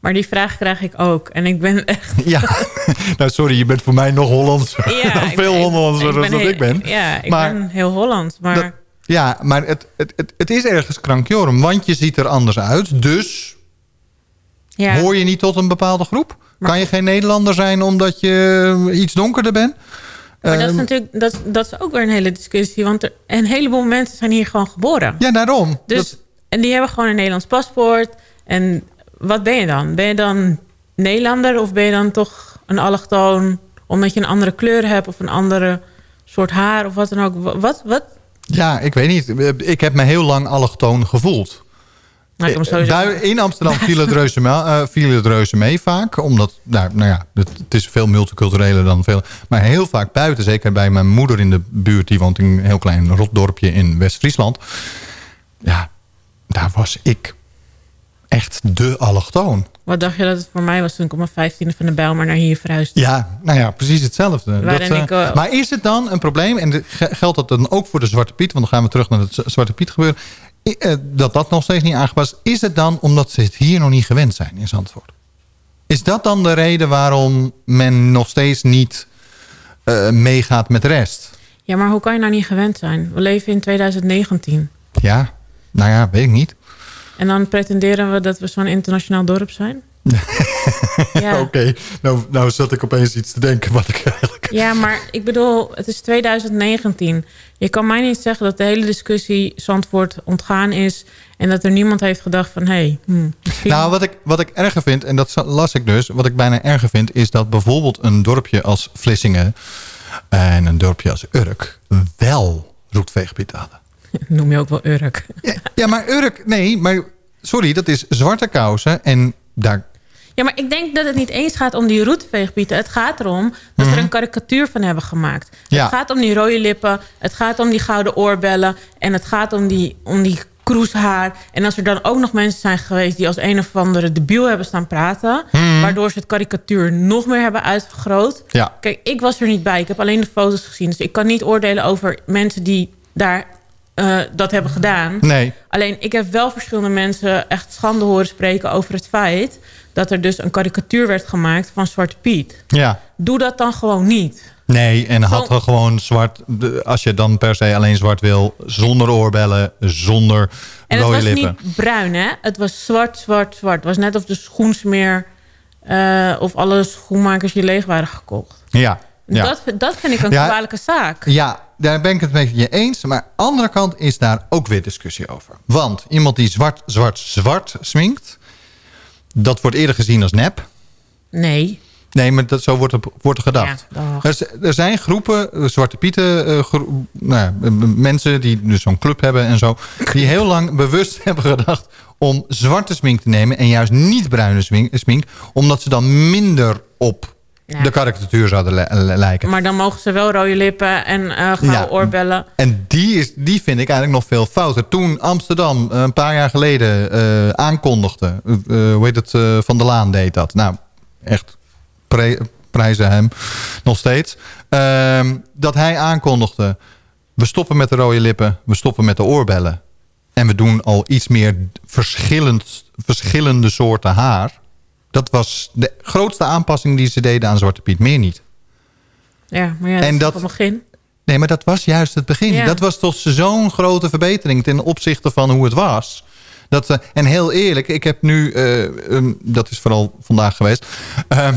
Maar die vraag krijg ik ook. En ik ben echt... Ja, nou sorry, je bent voor mij nog Hollandser Ja, dan veel ben- Hollandser ik dan ben ik ben. Ja, ik Maar- ben heel Holland. Maar Dat- Ja, maar het, het, het, het is ergens krankjorum, want je ziet er anders uit. Dus ja, hoor je niet tot een bepaalde groep? Kan je geen Nederlander zijn omdat je iets donkerder bent? maar dat is Ehm, natuurlijk dat, dat is ook weer een hele discussie. Want er, een heleboel mensen zijn hier gewoon geboren. Ja, daarom. Dus, Dat- En die hebben gewoon een Nederlands paspoort. En wat ben je dan? Ben je dan Nederlander of ben je dan toch een allochtoon... omdat je een andere kleur hebt of een andere soort haar of wat dan ook? Wa- Wat? wat? Ja, ik weet niet. Ik heb me heel lang allochtoon gevoeld. Nou, sowieso- Bui- in Amsterdam viel het, reuze mee, eh, viel het reuze mee vaak. Omdat, nou, nou ja, het, het is veel multicultureler dan veel. Maar heel vaak buiten, zeker bij mijn moeder in de buurt. Die woont in een heel klein rotdorpje in West-Friesland. Ja, was ik echt de allochtoon. Wat dacht je dat het voor mij was toen ik op mijn vijftiende van de Bijlmer naar hier verhuisde? Ja, nou ja, precies hetzelfde. Dat, eh, ik, eh, maar is het dan een probleem, en de- geldt dat dan ook voor de Zwarte Piet... want dan gaan we terug naar het Zwarte Piet gebeuren... Eh, dat dat nog steeds niet aangepast is... is het dan omdat ze het hier nog niet gewend zijn in Zandvoort? Is dat dan de reden waarom men nog steeds niet eh, meegaat met de rest? Ja, maar hoe kan je nou niet gewend zijn? We leven in 2019. Ja, nou ja, weet ik niet. En dan pretenderen we dat we zo'n internationaal dorp zijn? Ja. Oké, nou, nou zat ik opeens iets te denken wat ik eigenlijk... Ja, maar ik bedoel, het is 2019. Je kan mij niet zeggen dat de hele discussie Zandvoort ontgaan is... en dat er niemand heeft gedacht van... hé, hey, hmm, misschien... Nou, wat ik, wat ik erger vind, en dat las ik dus... wat ik bijna erger vind, is dat bijvoorbeeld een dorpje als Vlissingen... en een dorpje als Urk wel roetveeggebied hadden. Noem je ook wel Urk. Ja, ja, maar Urk, nee, maar sorry, dat is zwarte kousen... en daar Ja, maar ik denk dat het niet eens gaat om die roetveegpieten. Het gaat erom dat ze er een karikatuur van hebben gemaakt. Ja. Het gaat om die rode lippen. Het gaat om die gouden oorbellen. En het gaat om die, om die kroeshaar. En als er dan ook nog mensen zijn geweest... die als een of andere debiel hebben staan praten... Mhm. waardoor ze het karikatuur nog meer hebben uitvergroot. Ja. Kijk, ik was er niet bij. Ik heb alleen de foto's gezien. Dus ik kan niet oordelen over mensen die daar eh, dat hebben gedaan. Nee. Alleen, ik heb wel verschillende mensen echt schande horen spreken over het feit... dat er dus een karikatuur werd gemaakt van Zwarte Piet. Ja. Doe dat dan gewoon niet. Nee, en had er gewoon zwart... Als je dan per se alleen zwart wil, zonder oorbellen, zonder En het rode was lippen. niet bruin, hè? Het was zwart, zwart, zwart. Het was net of de schoensmeer... eh, of alle schoenmakers je leeg waren gekocht. Ja. Ja. Dat, dat vind ik een Ja. kwalijke zaak. Ja, daar ben ik het met je eens. Maar andere kant is daar ook weer discussie over. Want iemand die zwart, zwart, zwart sminkt... dat wordt eerder gezien als nep. Nee. Nee, maar dat, zo wordt er, wordt er gedacht. Ja, er, er zijn groepen, eh, Zwarte Pieten, eh, gro- nou, mensen die dus zo'n club hebben en zo... die heel lang bewust hebben gedacht om zwarte smink te nemen... en juist niet bruine smink, smink omdat ze dan minder op Ja. de karikatuur zouden li- li- lijken. Maar dan mogen ze wel rode lippen en eh gouden Ja. oorbellen. En die, is, die vind ik eigenlijk nog veel fouter. Toen Amsterdam eh, een paar jaar geleden eh, aankondigde... hoe heet het, Van der Laan deed dat. Nou, echt prijzen hem nog steeds. Ehm, dat hij aankondigde... we stoppen met de rode lippen, we stoppen met de oorbellen... en we doen al iets meer verschillend, verschillende soorten haar... Dat was de grootste aanpassing die ze deden aan Zwarte Piet. Meer niet. Ja, maar ja, dat En is dat- toch een begin. Nee, maar dat was juist het begin. Ja. Dat was toch zo'n grote verbetering ten opzichte van hoe het was. Dat, en heel eerlijk, ik heb nu, eh, een- dat is vooral vandaag geweest... ehm,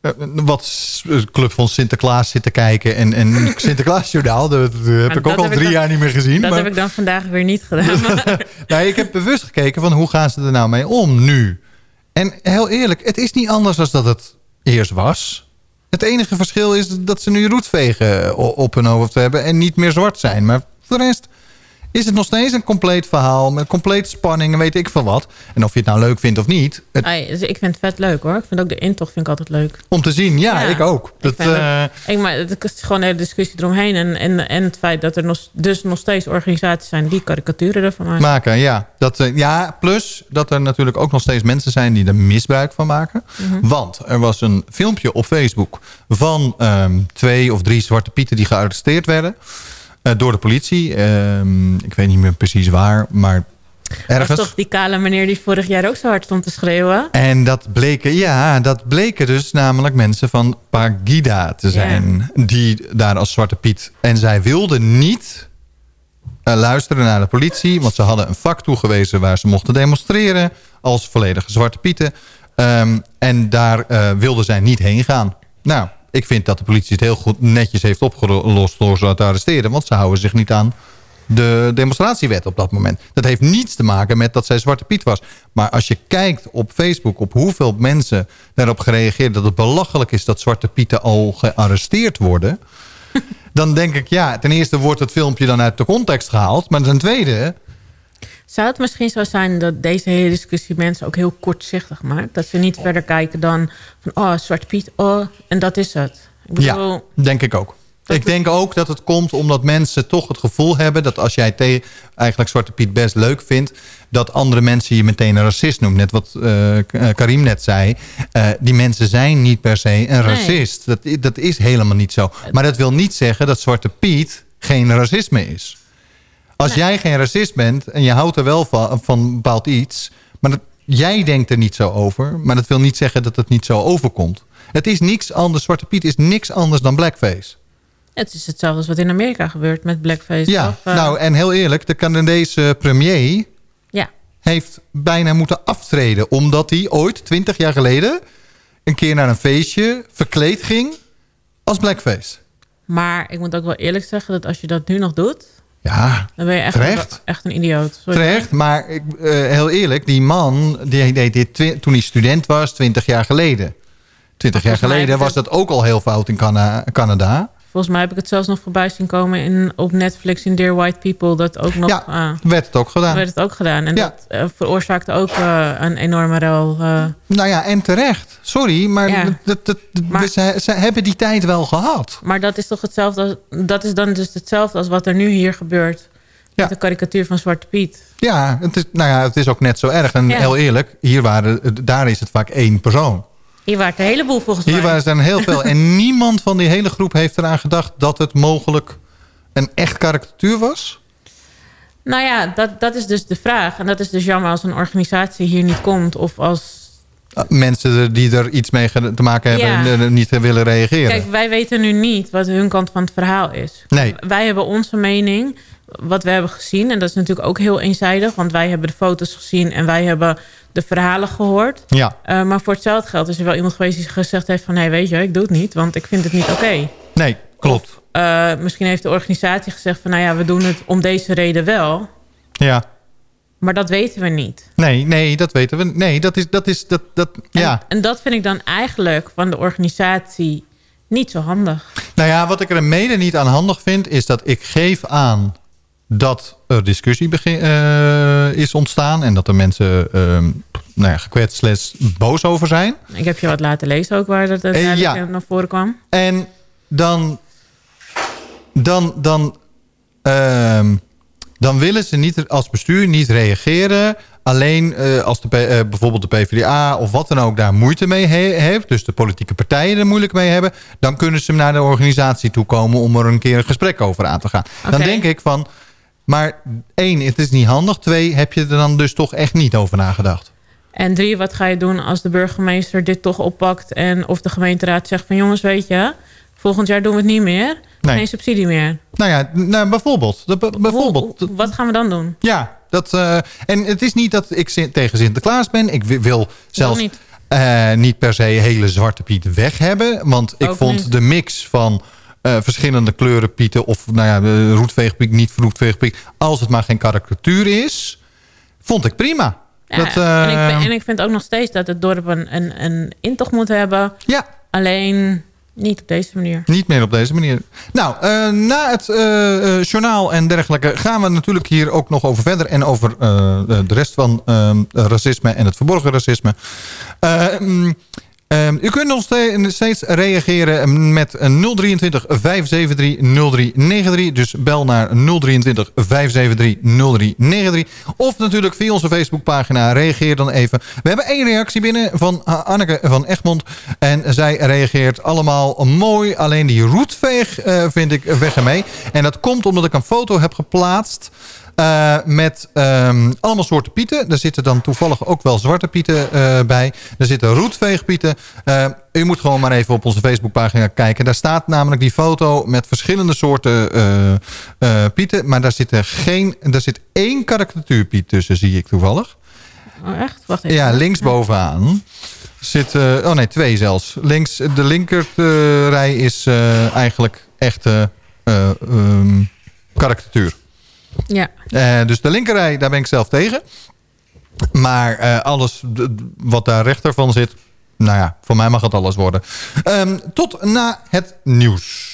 eh, wat Club van Sinterklaas zitten kijken. En, en Sinterklaasjournaal, dat, dat heb ik ook al drie dan- jaar niet meer gezien. Dat maar- heb ik dan vandaag weer niet gedaan. nou, ik heb bewust gekeken van hoe gaan ze er nou mee om nu. En heel eerlijk, het is niet anders dan dat het eerst was. Het enige verschil is dat ze nu roetvegen op hun hoofd hebben... en niet meer zwart zijn. Maar voor de rest is het nog steeds een compleet verhaal... met compleet spanning en weet ik veel wat. En of je het nou leuk vindt of niet... Het, Ai, dus ik vind het vet leuk hoor. Ik vind ook de intocht vind ik altijd leuk. om te zien, ja, Ja, ik ook. Dat, vind eh, het- ik, maar het is gewoon een hele discussie eromheen. En, en, en het feit dat er nog, dus nog steeds organisaties zijn die karikaturen ervan maken. maken, ja. Dat, eh, ja. Plus dat er natuurlijk ook nog steeds mensen zijn die er misbruik van maken. Mhm. Want er was een filmpje op Facebook van ehm, twee of drie zwarte pieten die gearresteerd werden. Eh, door de politie. Ehm, ik weet niet meer precies waar, maar ergens. is toch die kale meneer die vorig jaar ook zo hard stond te schreeuwen? En dat bleken, ja, dat bleken dus namelijk mensen van Pagida te zijn. Die daar als Zwarte Piet. En zij wilden niet eh, luisteren naar de politie. Want ze hadden een vak toegewezen waar ze mochten demonstreren. Als volledige Zwarte Pieten. Ehm, en daar eh, wilden zij niet heen gaan. Nou, ik vind dat de politie het heel goed netjes heeft opgelost door ze te arresteren. Want ze houden zich niet aan de demonstratiewet op dat moment. Dat heeft niets te maken met dat zij Zwarte Piet was. Maar als je kijkt op Facebook op hoeveel mensen daarop gereageerd... dat het belachelijk is dat Zwarte Pieten al gearresteerd worden... dan denk ik, ja, ten eerste wordt het filmpje dan uit de context gehaald. Maar ten tweede, Zou het misschien zo zijn dat deze hele discussie mensen ook heel kortzichtig maakt? Dat ze niet verder kijken dan van, oh, Zwarte Piet, oh, en dat is het. Ik bedoel, ja, denk ik ook. Ik denk ook dat het komt omdat mensen toch het gevoel hebben... dat als jij eigenlijk Zwarte Piet best leuk vindt... dat andere mensen je meteen een racist noemen. Net wat eh, K- Karim net zei. Eh, die mensen zijn niet per se een racist. Dat, dat is helemaal niet zo. Maar dat wil niet zeggen dat Zwarte Piet geen racisme is. Als jij geen racist bent en je houdt er wel van, van een bepaald iets... maar dat, jij denkt er niet zo over... maar dat wil niet zeggen dat het niet zo overkomt. Het is niks anders. Zwarte Piet is niks anders dan blackface. het is hetzelfde als wat in Amerika gebeurt met blackface. Ja, of, eh, nou en heel eerlijk, de Canadese premier ja. heeft bijna moeten aftreden. Omdat hij ooit, 20 jaar geleden, een keer naar een feestje verkleed ging als blackface. Maar ik moet ook wel eerlijk zeggen dat als je dat nu nog doet... Ja, dan ben je echt, terecht. echt een idioot. Sorry. Terecht, maar ik, eh, heel eerlijk, die man die deed dit toen hij student was, 20 jaar geleden. 20 jaar geleden was dat ook al heel fout in Cana- Canada. Volgens mij heb ik het zelfs nog voorbij zien komen in, op Netflix in Dear White People. Dat ook nog... Ja, ah, werd het ook gedaan. werd het ook gedaan. En Ja. dat eh, veroorzaakte ook eh, een enorme rel. eh. Nou ja, en terecht. Sorry, maar, Ja. dat, dat, ze, ze hebben die tijd wel gehad. maar dat is toch hetzelfde als, dat is dan dus hetzelfde als wat er nu hier gebeurt. Met de karikatuur van Zwarte Piet. Ja, het is, nou ja, het is ook net zo erg. En heel eerlijk, hier waren, daar is het vaak één persoon. Hier waren een heleboel volgens Hier mij. waren er heel veel. En niemand van die hele groep heeft eraan gedacht... dat het mogelijk een echt karikatuur was. Nou ja, dat, dat is dus de vraag. En dat is dus jammer als een organisatie hier niet komt. Of als... Uh, Mensen die er iets mee te maken hebben... Ja. en eh, niet willen reageren. Kijk, wij weten nu niet wat hun kant van het verhaal is. Nee. Wij hebben onze mening, wat we hebben gezien. En dat is natuurlijk ook heel eenzijdig. Want wij hebben de foto's gezien en wij hebben de verhalen gehoord. Ja. Eh, maar voor hetzelfde geld is er wel iemand geweest die gezegd heeft van... hé, weet je, ik doe het niet, want ik vind het niet oké. Nee, klopt. Eh, misschien heeft de organisatie gezegd van... nou ja, we doen het om deze reden wel. Ja. Maar dat weten we niet. Nee, nee, dat weten we. Nee, dat is... Dat is dat, dat, ja. En dat vind ik dan eigenlijk van de organisatie niet zo handig. Nou ja, wat ik er mede niet aan handig vind... is dat ik geef aan dat er discussie begin, eh, is ontstaan... en dat er mensen ehm, nou ja, gekwetst slash boos over zijn. Ik heb je wat laten lezen ook waar dat Eh, uiteindelijk ja. naar voren kwam. En dan... Dan... dan ehm, dan willen ze niet als bestuur niet reageren. Alleen eh, als de, eh, bijvoorbeeld de PvdA of wat dan ook daar moeite mee he- heeft. Dus de politieke partijen er moeilijk mee hebben. Dan kunnen ze naar de organisatie toe komen om er een keer een gesprek over aan te gaan. Dan denk ik van... Maar één, het is niet handig. Twee, heb je er dan dus toch echt niet over nagedacht? En drie, wat ga je doen als de burgemeester dit toch oppakt... en of de gemeenteraad zegt van jongens, weet je... volgend jaar doen we het niet meer. Nee. Geen subsidie meer. Nou ja, nou, bijvoorbeeld. Bijvoorbeeld. Wat gaan we dan doen? Ja, dat, eh, en het is niet dat ik tegen Sinterklaas ben. Ik wi- wil zelfs niet. eh, niet per se hele zwarte piet weg hebben. Want ik Ook vond niet. de mix van eh, verschillende kleuren pieten... of nou ja, de roetveegpiek, niet roetveegpiek... als het maar geen karikatuur is, vond ik prima. Ja, dat, eh, en, ik, vind- en ik vind ook nog steeds dat het dorp een, een, een intocht moet hebben. Ja. Alleen niet op deze manier. Niet meer op deze manier. Nou, eh, na het eh, eh, journaal en dergelijke gaan we natuurlijk hier ook nog over verder. En over eh, de rest van eh, racisme en het verborgen racisme. Eh, mm, eh, u kunt nog ste- steeds reageren met een 023 573 0393. Dus bel naar 023 573 0393. Of natuurlijk via onze Facebookpagina. Reageer dan even. We hebben één reactie binnen van Anneke van Egmond. En zij reageert allemaal mooi. Alleen die roetveeg eh, vind ik weg ermee. En dat komt omdat ik een foto heb geplaatst. Eh, met ehm, allemaal soorten pieten. Er zitten dan toevallig ook wel zwarte pieten eh, bij. Er zitten roetveegpieten. Eh, u moet gewoon maar even op onze Facebookpagina kijken. Daar staat namelijk die foto met verschillende soorten pieten. Maar daar zit, er geen, daar zit één karikatuurpiet tussen, zie ik toevallig. Oh, echt? Wacht even. Ja, linksbovenaan zit... eh, oh nee, twee zelfs. Links, de linkerrij is eigenlijk echte ehm, karikatuur. Ja. Eh, dus de linkerrij, daar ben ik zelf tegen. Maar eh, alles wat daar rechter van zit... Nou ja, voor mij mag het alles worden. Ehm, tot na het nieuws.